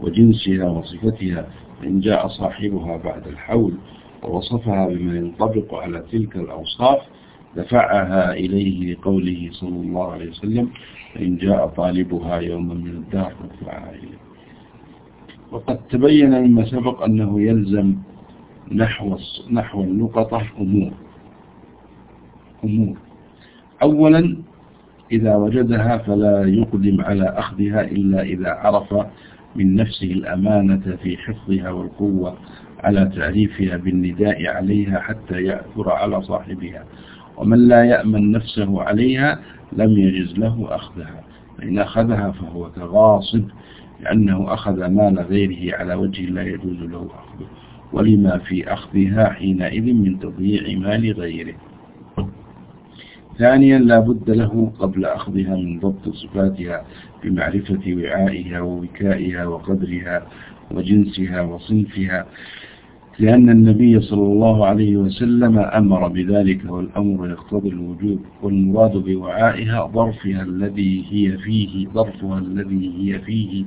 وجنسها وصفتها إن جاء صاحبها بعد الحول ووصفها بما ينطبق على تلك الأوصاف دفعها إليه لقوله صلى الله عليه وسلم فإن جاء طالبها يوما من الدار فدفعها إليه. وقد تبين مما سبق أنه يلزم نحو نحو النقطة أمور. أمور. أولا إذا وجدها فلا يقدم على أخذها إلا إذا عرف من نفسه الأمانة في حفظها والقوة على تعريفها بالنداء عليها حتى يأثر على صاحبها. ومن لا يأمن نفسه عليها لم يجز له أخذها. فإن أخذها فهو كغاصب لأنه أخذ مال غيره على وجه لا يجوز له أخذه. ولما في أخذها حينئذ من تضييع مال غيره. ثانيا لا بد له قبل أخذها من ضبط صفاتها بمعرفة وعائها ووكائها وقدرها وجنسها وصنفها. لأن النبي صلى الله عليه وسلم أمر بذلك والأمر يقتضي الوجوب والمراد بوعائها ظرفها الذي هي فيه ظرفها الذي هي فيه.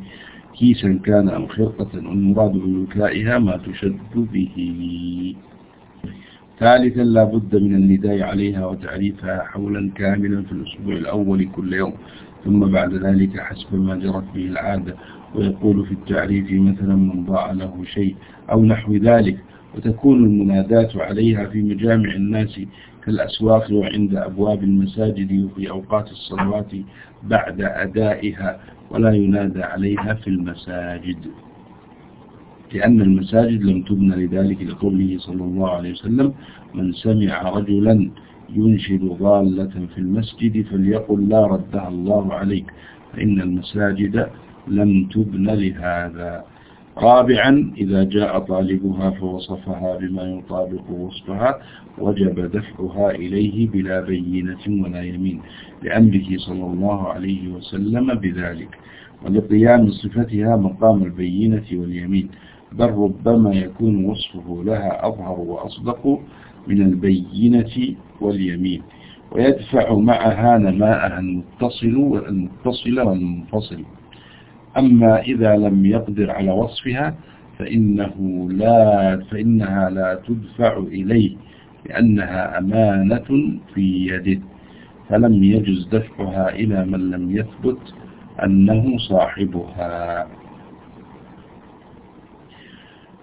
كيسا كان أو خرقة والمراد بوكائها ما تشد به. ثالثا لا بد من النداء عليها وتعريفها حولا كاملا في الأسبوع الأول كل يوم ثم بعد ذلك حسب ما جرت به العادة. ويقول في التعريف مثلا من ضاع له شيء أو نحو ذلك وتكون المنادات عليها في مجامع الناس كالأسواق وعند أبواب المساجد وفي أوقات الصلوات بعد أدائها ولا ينادى عليها في المساجد. لأن المساجد لم تبنى لذلك لقوله صلى الله عليه وسلم من سمع رجلا ينشد ضالة في المسجد فليقل لا ردها الله عليك فإن المساجد لم تبن لهذا. رابعا إذا جاء طالبها فوصفها بما يطابق وصفها وجب دفعها إليه بلا بينة ولا يمين لأمره صلى الله عليه وسلم بذلك. ولقيام صفتها مقام البينة واليمين بل ربما يكون وصفه لها أظهر وأصدق من البينة واليمين. ويدفع معها نماءها المتصل والمتصل والمنفصل. أما إذا لم يقدر على وصفها فإنه لا فإنها لا تدفع إليه لأنها أمانة في يده. فلم يجز دفعها إلى من لم يثبت أنه صاحبها.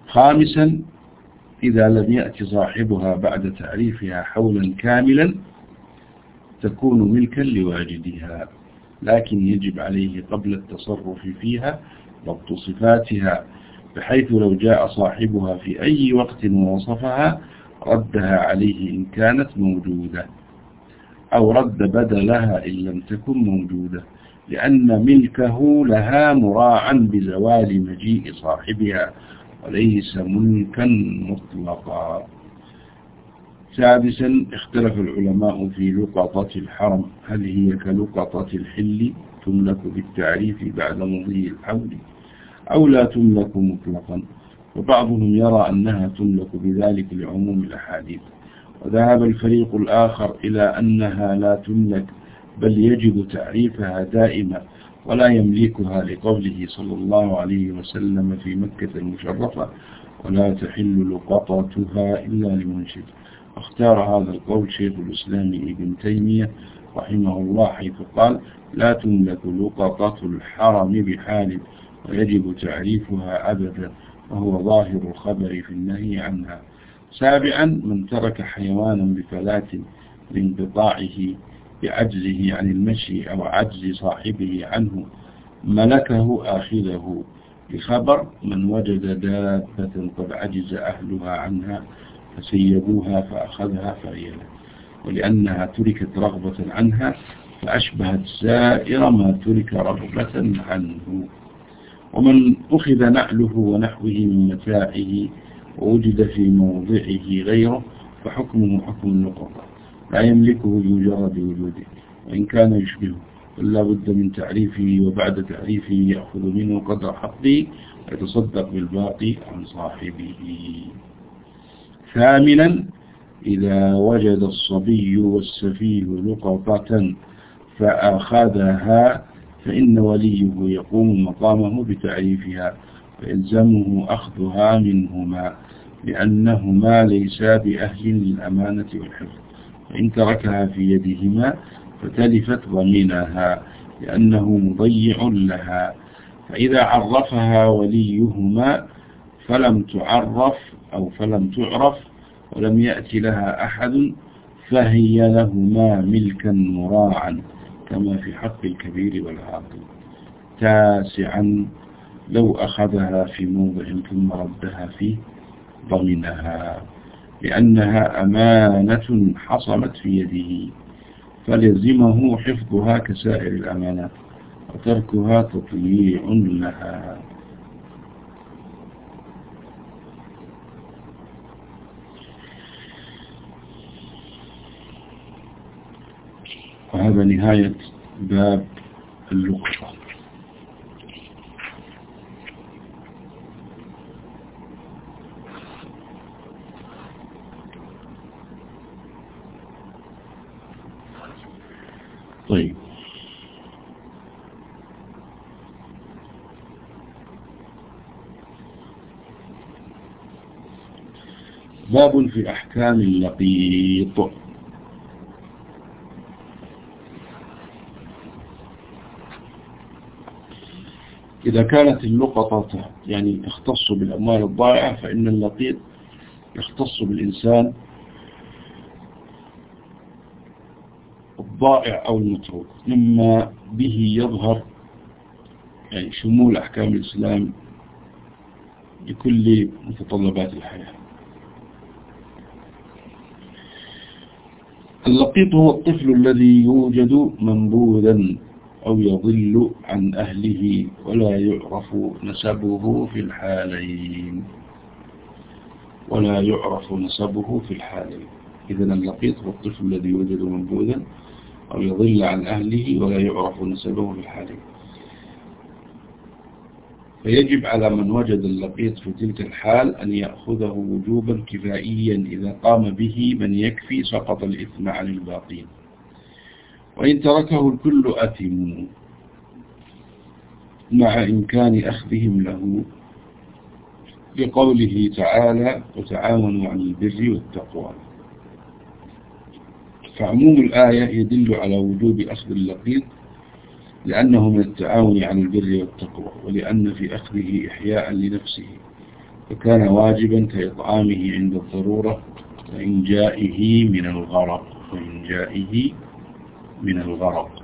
خامسا إذا لم يأتي صاحبها بعد تعريفها حولا كاملا تكون ملكا لواجدها. لكن يجب عليه قبل التصرف فيها ضبط صفاتها بحيث لو جاء صاحبها في أي وقت ووصفها ردها عليه إن كانت موجودة أو رد بدلها إن لم تكن موجودة لأن ملكه لها مراعا بزوال مجيء صاحبها وليس ملكا مطلقا. سادسا اختلف العلماء في لقطة الحرم. هل هي كلقطة الحل تملك بالتعريف بعد مضي الحول أو لا تملك مطلقا؟ وبعضهم يرى أنها تملك بذلك لعموم الأحاديث. وذهب الفريق الآخر إلى أنها لا تملك بل يجب تعريفها دائما ولا يملكها لقوله صلى الله عليه وسلم في مكة المشرفة ولا تحل لقطتها إلا لمنشد اختار هذا القول شيخ الإسلام ابن تيمية رحمه الله حيث قال لا تملك لقطة الحرم بحال ويجب تعريفها أبدا وهو ظاهر الخبر في النهي عنها. سابعا من ترك حيوانا بفلاة لانقطاعه بعجزه عن المشي أو عجز صاحبه عنه ملكه آخذه. بخبر من وجد دابة قد عجز أهلها عنها فسيبوها فأخذها فهي له ولأنها تركت رغبة عنها فأشبهت سائر ما ترك رغبة عنه. ومن أخذ نعله ونحوه من متاعه ووجد في موضعه غيره فحكمه حكم النقطة. لا يملكه بمجرد وجوده وإن كان يشبهه فلا بد من تعريفه وبعد تعريفه يأخذ منه قدر حقه ويتصدق بالباقي عن صاحبه. ثامنا إذا وجد الصبي والسفيه لقطة فأخذها فإن وليه يقوم مقامه بتعريفها فإلزمه أخذها منهما لأنهما ليسا بأهل للأمانة والحفظ. فإن تركها في يدهما فتلفت ضمينها لأنه مضيع لها. فإذا عرفها وليهما فلم تعرف أو فلم تعرف ولم يأتي لها أحد فهي لهما ملكا مراعا كما في حق الكبير والعاقل. تاسعا لو أخذها في موضع ثم ردها فيه ضمنها لأنها أمانة حصلت في يده فلزمه حفظها كسائر الأمانات وتركها تطييع لها. وهذا نهاية باب اللقطة. طيب. باب في أحكام اللقيط. إذا كانت اللقطة يعني تختص بالأموال الضائعة فإن اللقيط يختص بالإنسان الضائع أو المتروك. مما به يظهر يعني شمول أحكام الإسلام لكل متطلبات الحياة. اللقيط هو الطفل الذي يوجد منبوذا. أو يضل عن أهله ولا يعرف نسبه في الحالين. ولا يعرف نسبه في الحالين. إذا اللقيط هو الطفل الذي يوجد منبوذا أو يضل عن أهله ولا يعرف نسبه في الحالين. فيجب على من وجد اللقيط في تلك الحال أن يأخذه وجوبا كفائيا إذا قام به من يكفي سقط الإثم عن الباقين. وإن تركه الكل أثم. مع إمكان أخذهم له. لقوله تعالى وتعاونوا على البر والتقوى. فعموم الآية يدل على وجوب أخذ اللقيط لأنه من التعاون على البر والتقوى ولأن في أخذه إحياء لنفسه. فكان واجبا كإطعامه عند الضرورة وإنجائه من الغرق وإنجائه من الغرق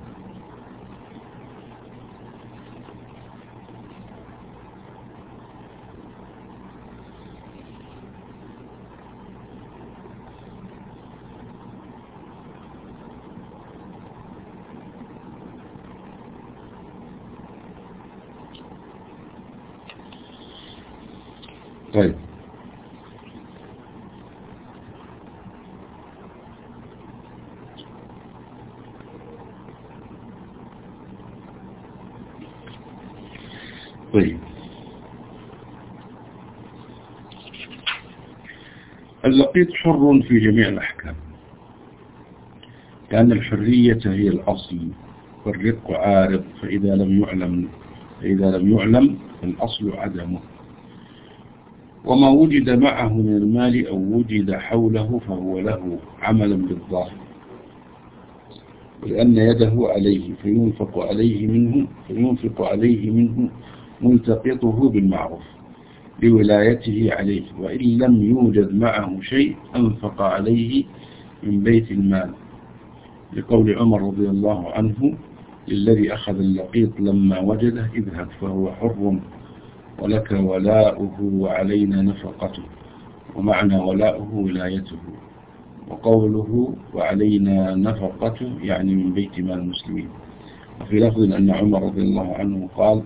اللقيط حر في جميع الأحكام. لأن الحرية هي الأصل والرق عارض فإذا لم يعلم فإذا لم يعلم فالأصل عدمه وما وجد معه من المال أو وجد حوله فهو له عملا بالظاهر. ولأن يده عليه فينفق عليه منه فينفق عليه منه ملتقطه بالمعروف. لولايته عليه وإن لم يوجد معه شيء أنفق عليه من بيت المال. لقول عمر رضي الله عنه للذي أخذ اللقيط لما وجده اذهب فهو حر ولك ولاؤه وعلينا نفقته ومعنى ولاؤه ولايته وقوله وعلينا نفقته يعني من بيت مال المسلمين. وفي لفظ أن عمر رضي الله عنه قال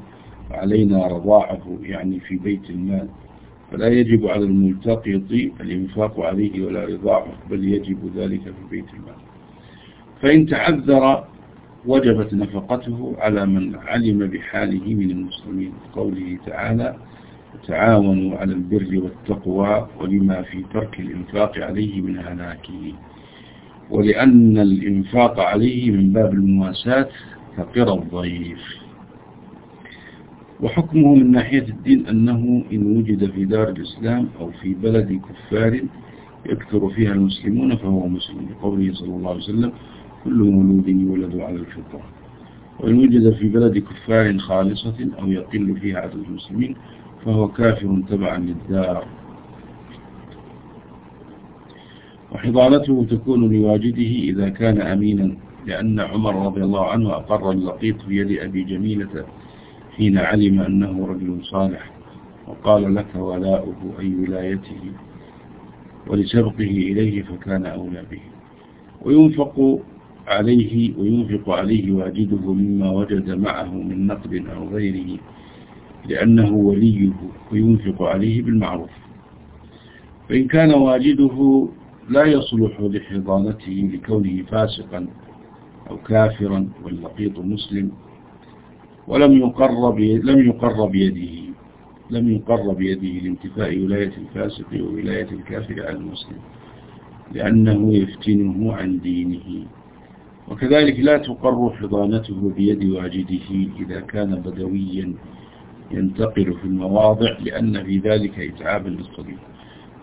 وعلينا رضاعه يعني في بيت المال فلا يجب على الملتقط الإنفاق عليه ولا رضاعه بل يجب ذلك في بيت المال. فإن تعذر وجبت نفقته على من علم بحاله من المسلمين. قوله تعالى تعاونوا على البر والتقوى ولما في ترك الإنفاق عليه من هلاكه. ولأن الإنفاق عليه من باب المواساة فقر الضيف. وحكمه من ناحية الدين أنه إن وجد في دار الإسلام أو في بلد كفار يكثر فيها المسلمون فهو مسلم. لقوله صلى الله عليه وسلم كل مولود يولد على الفطرة. وإن وجد في بلد كفار خالصة أو يقل فيها عدد المسلمين فهو كافر تبعا للدار. وحضانته تكون لواجده إذا كان أمينا لأن عمر رضي الله عنه أقر اللقيط بيد أبي جميلة حين علم أنه رجل صالح وقال لك ولاؤه أي ولايته ولسبقه إليه فكان أولى به. وينفق عليه وينفق عليه واجده مما وجد معه من نقد أو غيره لأنه وليه وينفق عليه بالمعروف. فإن كان واجده لا يصلح لحضانته لكونه فاسقا أو كافرا واللقيط مسلم ولم يقر لم يقر بيده لم يقر بيده لانتفاء ولاية الفاسق وولاية الكافر على المسلم لأنه يفتنه عن دينه. وكذلك لا تقر حضانته بيد واجده إذا كان بدويا ينتقل في المواضع لأن في ذلك إتعابا للصديق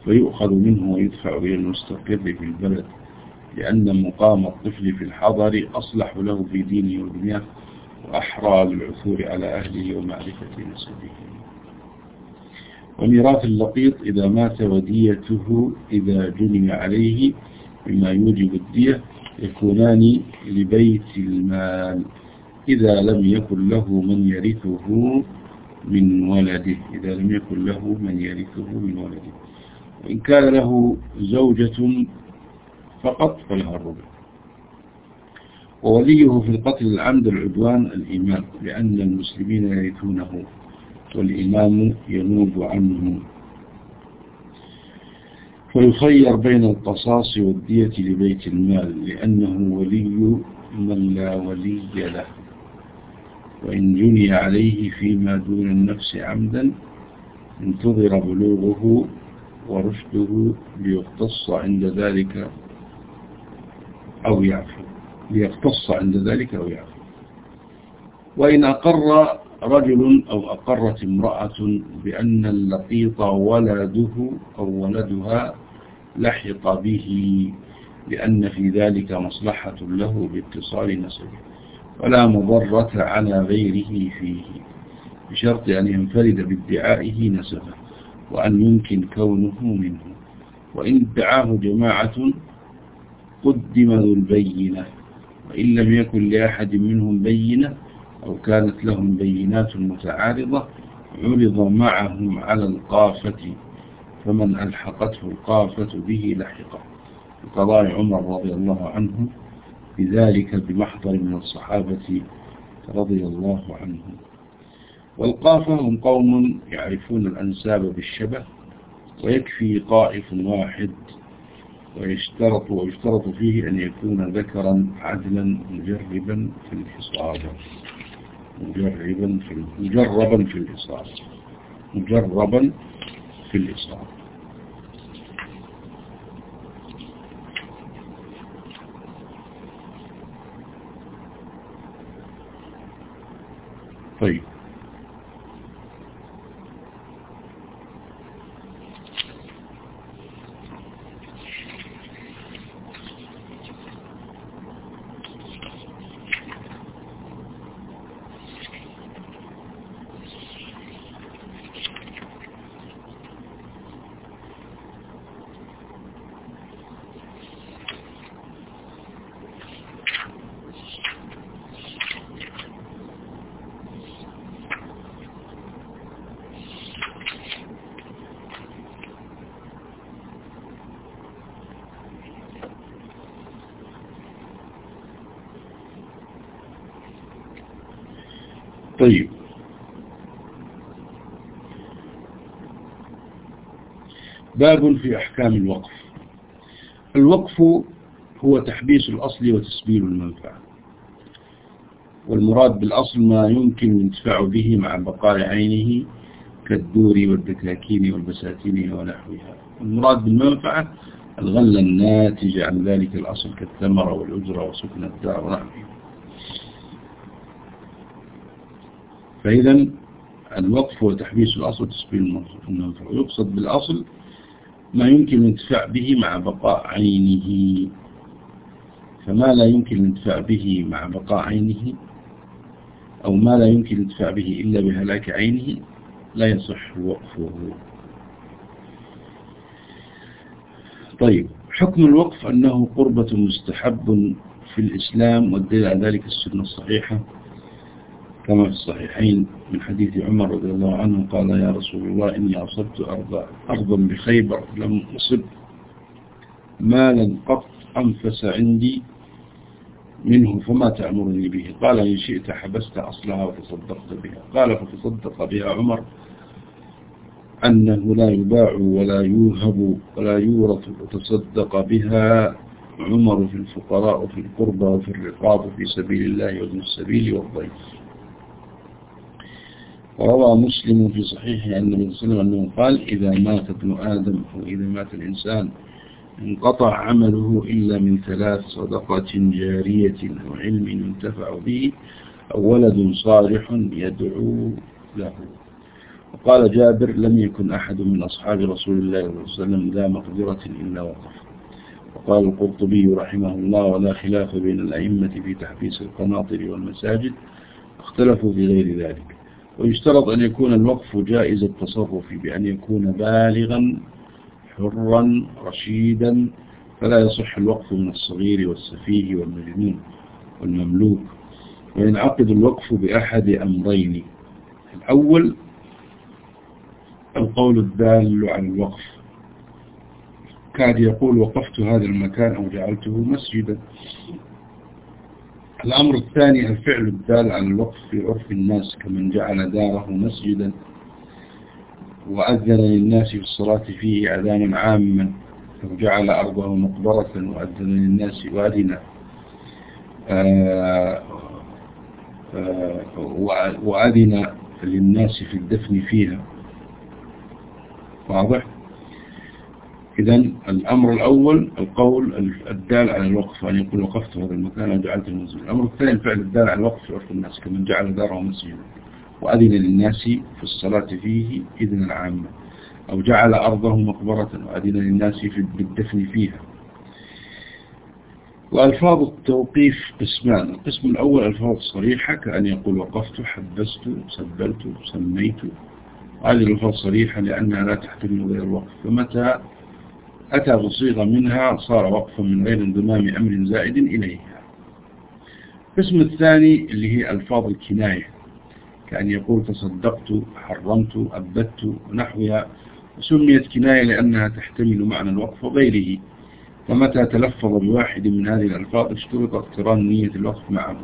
فيؤخذ منه ويدفع إلى المستقر في البلد لأن مقام الطفل في الحضر أصلح له في دينه ودنياه وأحرى للعثور على أهله ومعرفة نسبه. وميراث اللقيط إذا مات وديته إذا جني عليه مما يوجب الدية يكونان لبيت المال. إذا لم يكن له من يرثه من ولده. إذا لم يكن له من يرثه من ولده. وإن كان له زوجة فقط فلها الربع. ووليه في القتل العمد العدوان الإمام لأن المسلمين يرثونه والإمام ينوب عنه. فيخير بين القصاص والدية لبيت المال لأنه ولي من لا ولي له. وإن جني عليه فيما دون النفس عمدا انتظر بلوغه ورشده ليقتص عند ذلك أو يعفو. ليقتص عند ذلك أو يعفو وإن أقر رجل أو أقرت امرأة بأن اللقيط ولده أو ولدها لحق به لأن في ذلك مصلحة له باتصال نسبه ولا مضرة على غيره فيه بشرط أن ينفرد بادعائه نسبه وأن يمكن كونه منه. وإن ادعاه جماعة قدم ذو البينة. وإن لم يكن لأحد منهم بينة أو كانت لهم بينات متعارضة عرض معهم على القافة فمن ألحقته القافة به لحقه قضاء عمر رضي الله عنه بذلك بمحضر من الصحابة رضي الله عنهم. والقافة هم قوم يعرفون الأنساب بالشبه ويكفي قائف واحد ويشترط ويشترط فيه أن يكون ذكرا عدلا مجربا في الحصابة مجربا في مجربا في الإصابة مجربا في الإصابة طيب. باب في أحكام الوقف. الوقف هو تحبيس الأصل وتسبيل المنفعة. والمراد بالأصل ما يمكن الانتفاع به مع بقاء عينه كالدور والدكاكين والبساتين ونحوها. المراد بالمنفعة الغلة الناتجة عن ذلك الأصل كالثمرة والأجرة وسكن الدار ونحوها. فإذا الوقف هو تحبيس الأصل وتسبيل المنفع ويقصد بالأصل ما يمكن الانتفاع به مع بقاء عينه. فما لا يمكن الانتفاع به مع بقاء عينه أو ما لا يمكن الانتفاع به إلا بهلاك عينه لا يصح وقفه. طيب حكم الوقف أنه قربة مستحب في الإسلام والدليل على ذلك السنة الصحيحة. كما في الصحيحين من حديث عمر رضي الله عنه قال يا رسول الله إني أصبت أرضا, أرضا بخيبر لم أصب مالا قط أنفس عندي منه فما تأمرني به؟ قال إن شئت حبست أصلها وتصدقت بها. قال فتصدق بها عمر أنه لا يباع ولا يوهب ولا يورث وتصدق بها عمر في الفقراء وفي القربى وفي الرقاب في سبيل الله وابن السبيل والضيف. وروى مسلم في صحيحه أن عليه وسلم أنه قال إذا مات ابن آدم أو إذا مات الإنسان انقطع عمله إلا من ثلاث صدقة جارية أو علم ينتفع به أو ولد صالح يدعو له. وقال جابر لم يكن أحد من أصحاب رسول الله صلى الله عليه وسلم ذا مقدرة إلا وقف. وقال القرطبي رحمه الله ولا خلاف بين الأئمة في تحفيز القناطر والمساجد اختلفوا في غير ذلك. ويشترط أن يكون الوقف جائز التصرف بأن يكون بالغا حرا رشيدا فلا يصح الوقف من الصغير والسفيه والمجنون والمملوك. وينعقد الوقف بأحد أمرين. الأول القول الدال على الوقف. كاد يقول وقفت هذا المكان أو جعلته مسجدا. الأمر الثاني الفعل الدال على الوقف في عرف الناس كمن جعل داره مسجدا وأذن للناس في الصلاة فيه أذانا عاما أو جعل أرضه مقبرة وأذن للناس وأذن آه، آه، وأذن للناس في الدفن فيها. واضح؟ إذا الأمر الأول القول الدال على الوقف أن يقول وقفت هذا المكان وجعلته المسجد. الأمر الثاني الفعل الدال على الوقف في الناس كمن جعل داره مسجدا. وأذن للناس في الصلاة فيه إذن عاما أو جعل أرضه مقبرة وأذن للناس في بالدفن فيها. وألفاظ التوقيف قسمان. القسم الأول ألفاظ صريحة كأن يقول وقفت حبست سبلت سميت. هذه الألفاظ صريحة لأنها لا تحتمل غير الوقف. فمتى أتى بصيغة منها صار وقفا من غير انضمام أمر زائد إليها. القسم الثاني اللي هي ألفاظ الكناية كأن يقول تصدقت حرمت أبدت ونحوها سميت كناية لأنها تحتمل معنى الوقف وغيره. فمتى تلفظ بواحد من هذه الألفاظ اشترط اقتران نية الوقف معه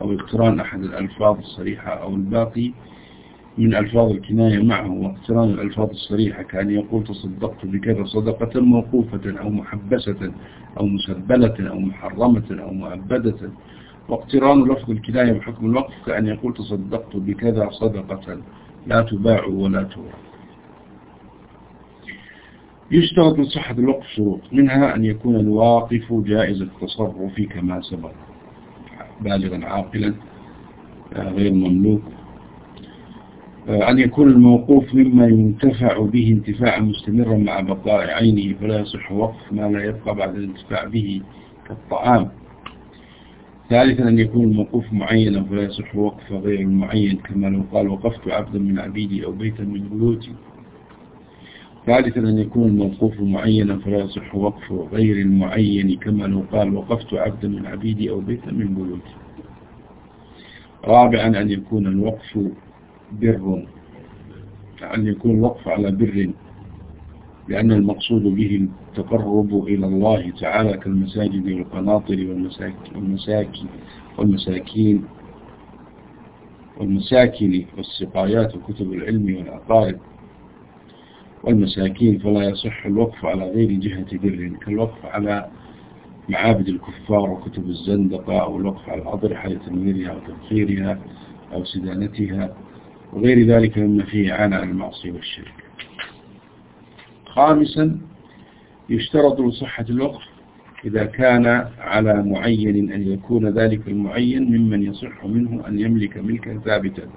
أو اقتران أحد الألفاظ الصريحة أو الباقي من ألفاظ الكناية معه واقتران الألفاظ الصريحة كأن يقول تصدقت بكذا صدقة موقوفة أو محبسة أو مسبلة أو محرمة أو مؤبدة. واقتران لفظ الكناية بحكم الوقف كأن يقول تصدقت بكذا صدقة لا تباع ولا تورى يشترط من صحة الوقف شروط منها أن يكون الواقف جائز التصرف كما سبق. بالغا عاقلا غير مملوك. أن يكون الموقوف مما ينتفع به انتفاعا مستمرا مع بقاء عينه فلا يصح وقف ما لا يبقى بعد الانتفاع به كالطعام. ثالثا أن يكون الموقوف معينا فلا يصح وقف غير المعين كما لو قال وقفت عبدا من عبيدي أو بيتا من بيوتي. ثالثا أن يكون الموقوف معينا فلا يصح وقف غير المعين كما لو قال وقفت عبدا من عبيدي أو بيتا من بيوتي. رابعا أن يكون الوقف بر أن يكون الوقف على بر لأن المقصود به التقرب إلى الله تعالى كالمساجد والقناطر والمساكين والمساكين والمساكن والسقايات وكتب العلم والعقائد. والمساكين فلا يصح الوقف على غير جهة بر كالوقف على معابد الكفار وكتب الزندقة أو الوقف على الأضرحة لتنويرها وتبخيرها أو سدانتها. وغير ذلك مما فيه عانى المعصية والشرك. خامسا يشترط لصحة الوقف إذا كان على معين أن يكون ذلك المعين ممن يصح منه أن يملك ملكا ثابتا.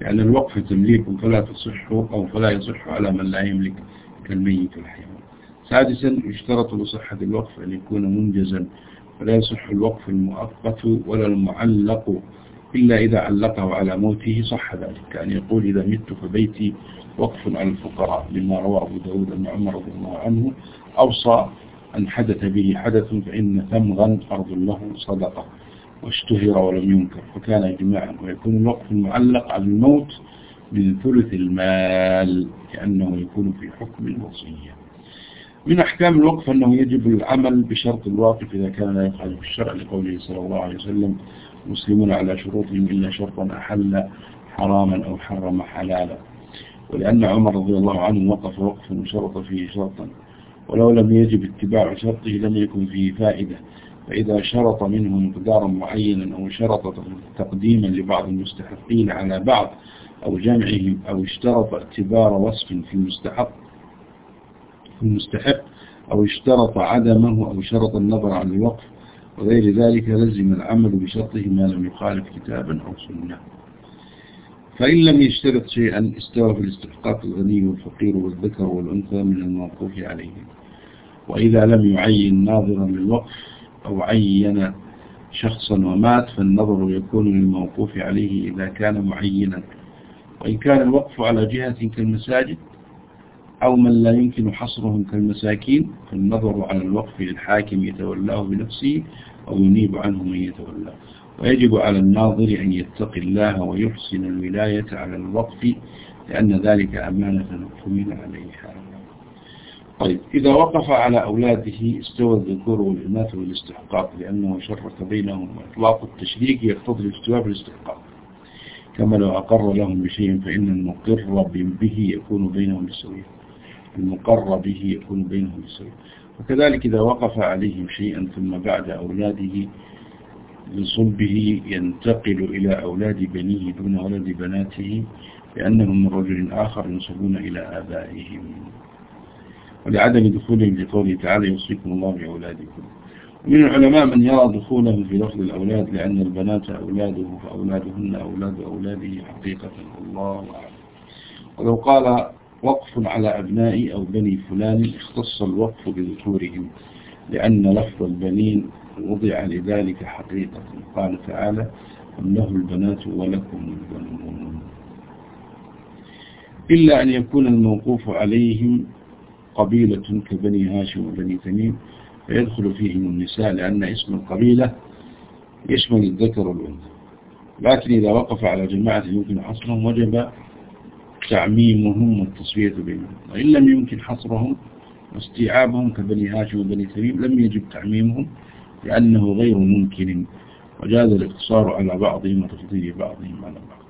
لأن الوقف تمليك فلا تصح أو فلا يصح على من لا يملك كالميت الحيوان سادسا يشترط لصحة الوقف أن يكون منجزا. فلا يصح الوقف المؤقت ولا المعلق إلا إذا علقه على موته صح ذلك. كأن يقول إذا مت فبيتي وقف على الفقراء لما روى أبو داود أن عمر رضي الله عنه أوصى أن حدث به حدث فإن ثمغا أرض له صدقة واشتهر ولم ينكر. فكان إجماعا. ويكون الوقف المعلق على الموت من ثلث المال لأنه يكون في حكم الوصية. من أحكام الوقف أنه يجب العمل بشرط الواقف إذا كان لا يخالف الشرع لقوله صلى الله عليه وسلم مسلمون على شروطهم إلا شرطا أحل حراما أو حرم حلالا. ولأن عمر رضي الله عنه وقف وقفا وشرط فيه شرطا. ولو لم يجب اتباع شرطه لم يكن فيه فائدة. فإذا شرط منه مقدارا معينا أو شرط تقديما لبعض المستحقين على بعض أو جمعهم أو اشترط اعتبار وصف في المستحق في المستحق أو اشترط عدمه أو شرط النظر عن الوقف وغير ذلك لزم العمل بشرطه ما لم يخالف كتابا أو سنة. فإن لم يشترط شيئا استوى في الاستحقاق الغني والفقير والذكر والأنثى من الموقوف عليه. وإذا لم يعين ناظرا للوقف أو عين شخصا ومات فالنظر يكون للموقوف عليه إذا كان معينا. وإن كان الوقف على جهة كالمساجد أو من لا يمكن حصرهم كالمساكين فالنظر على الوقف للحاكم يتولاه بنفسه أو ينيب عنه من يتولاه. ويجب على الناظر أن يتقي الله ويحسن الولاية على الوقف لأن ذلك أمانة حمل عليها. طيب إذا وقف على أولاده استوى الذكور والإناث والاستحقاق لأنه شرك بينهم وإطلاق التشريك يقتضي الاستواء بالاستحقاق كما لو أقر لهم بشيء فإن المقر به يكون بينهم بالسوية المقر به يكون بينهم بالسوية وكذلك إذا وقف عليهم شيئا ثم بعد أولاده لصلبه ينتقل إلى أولاد بنيه دون ولد بناته لأنهم من رجل آخر ينسبون إلى آبائهم. ولعدم دخولهم لقوله تعالى يوصيكم الله بأولادكم ومن العلماء من يرى دخوله في لفظ الأولاد لأن البنات أولاده فأولادهن أولاد أولاده حقيقة. الله أعلم. ولو قال وقف على أبناء أو بني فلان اختص الوقف بذكورهم لأن لفظ البنين وضع لذلك حقيقة. قال تعالى له البنات ولكم البنون. إلا أن يكون الموقوف عليهم قبيلة كبني هاشم وبني تميم فيدخل فيهم النساء لأن اسم القبيلة يشمل الذكر والأنثى. لكن إذا وقف على جماعة يمكن حصرهم وجب تعميمهم والتصوية بينهم وإن لم يمكن حصرهم واستيعابهم كبني هاشم وبني تميم لم يجب تعميمهم لأنه غير ممكن. وجاز الاقتصار على بعضهم وتفضيل بعضهم على بعض.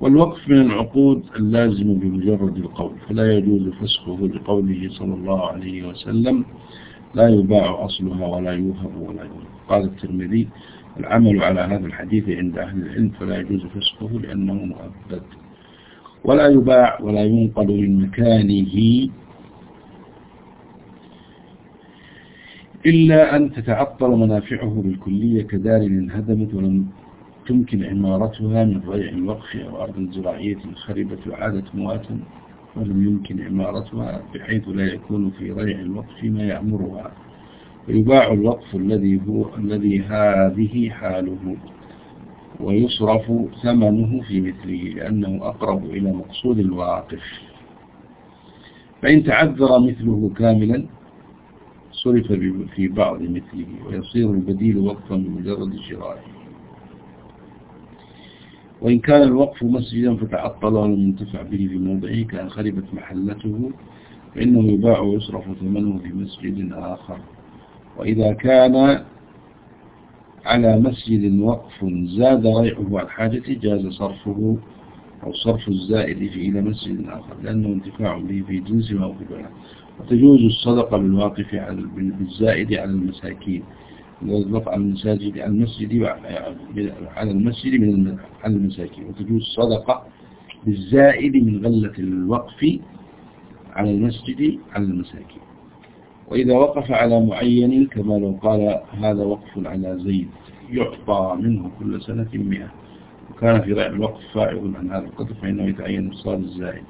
والوقف من العقود اللازم بمجرد القول. فلا يجوز فسخه لقوله صلى الله عليه وسلم لا يباع أصلها ولا يوهب ولا يوهب. قال الترمذي العمل على هذا الحديث عند أهل العلم فلا يجوز فسخه لأنه مؤبد. ولا يباع ولا ينقل من مكانه إلا أن تتعطل منافعه بالكلية كدار انهدمت ولم تمكن عمارتها من ريع الوقف أو أرض زراعية خربت وعادت مواتا ولم يمكن عمارتها بحيث لا يكون في ريع الوقف ما يأمرها ويباع الوقف الذي هو الذي هذه حاله. ويصرف ثمنه في مثله لأنه أقرب إلى مقصود الواقف. فإن تعذر مثله كاملا صرف في بعض مثله ويصير البديل وقفا بمجرد شرائه. وإن كان الوقف مسجدا فتعطل ولم ينتفع به في موضعه كأن خربت محلته فإنه يباع ويصرف ثمنه في مسجد آخر. وإذا كان على مسجد وقف زاد ريعه عن حاجته جاز صرفه أو صرف الزائد فيه إلى مسجد آخر لأنه انتفاع به في جنس ما أخذ وتجوز الصدقة بالواقف بالزائد على المساكين. يطلق على المساجد على المسجد على المسجد من على المساكين. وتجوز الصدقة بالزائد من غلة الوقف على المسجد على المساكين. وإذا وقف على معين كما لو قال هذا وقف على زيد يعطى منه كل سنة مئة. وكان في رأي الوقف فائض عن هذا القدر فإنه يتعين الصاد الزائد.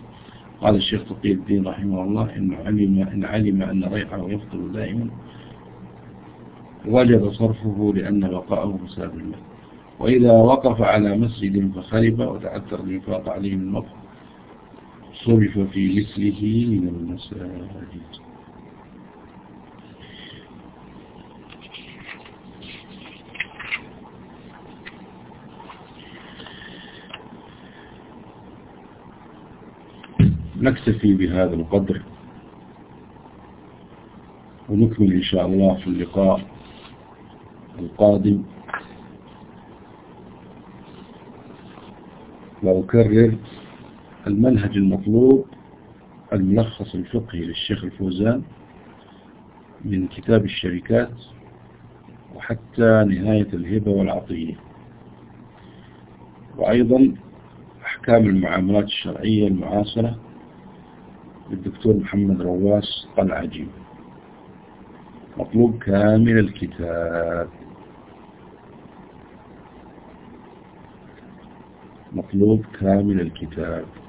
قال الشيخ تقي الدين رحمه الله إن علم, إن علم أن ريحه يفضل دائما وجب صرفه لأن بقاءه فساد له وإذا وقف على مسجد فخرب وتعثر الإنفاق عليه من مطر صرف في مثله من المساجد. نكتفي بهذا القدر ونكمل إن شاء الله في اللقاء القادم. وأكرر المنهج المطلوب الملخص الفقهي للشيخ الفوزان من كتاب الشركات وحتى نهاية الهبة والعطية. وأيضا أحكام المعاملات الشرعية المعاصرة للدكتور محمد رواس العجيب. مطلوب كامل الكتاب. مطلوب كامل الكتاب.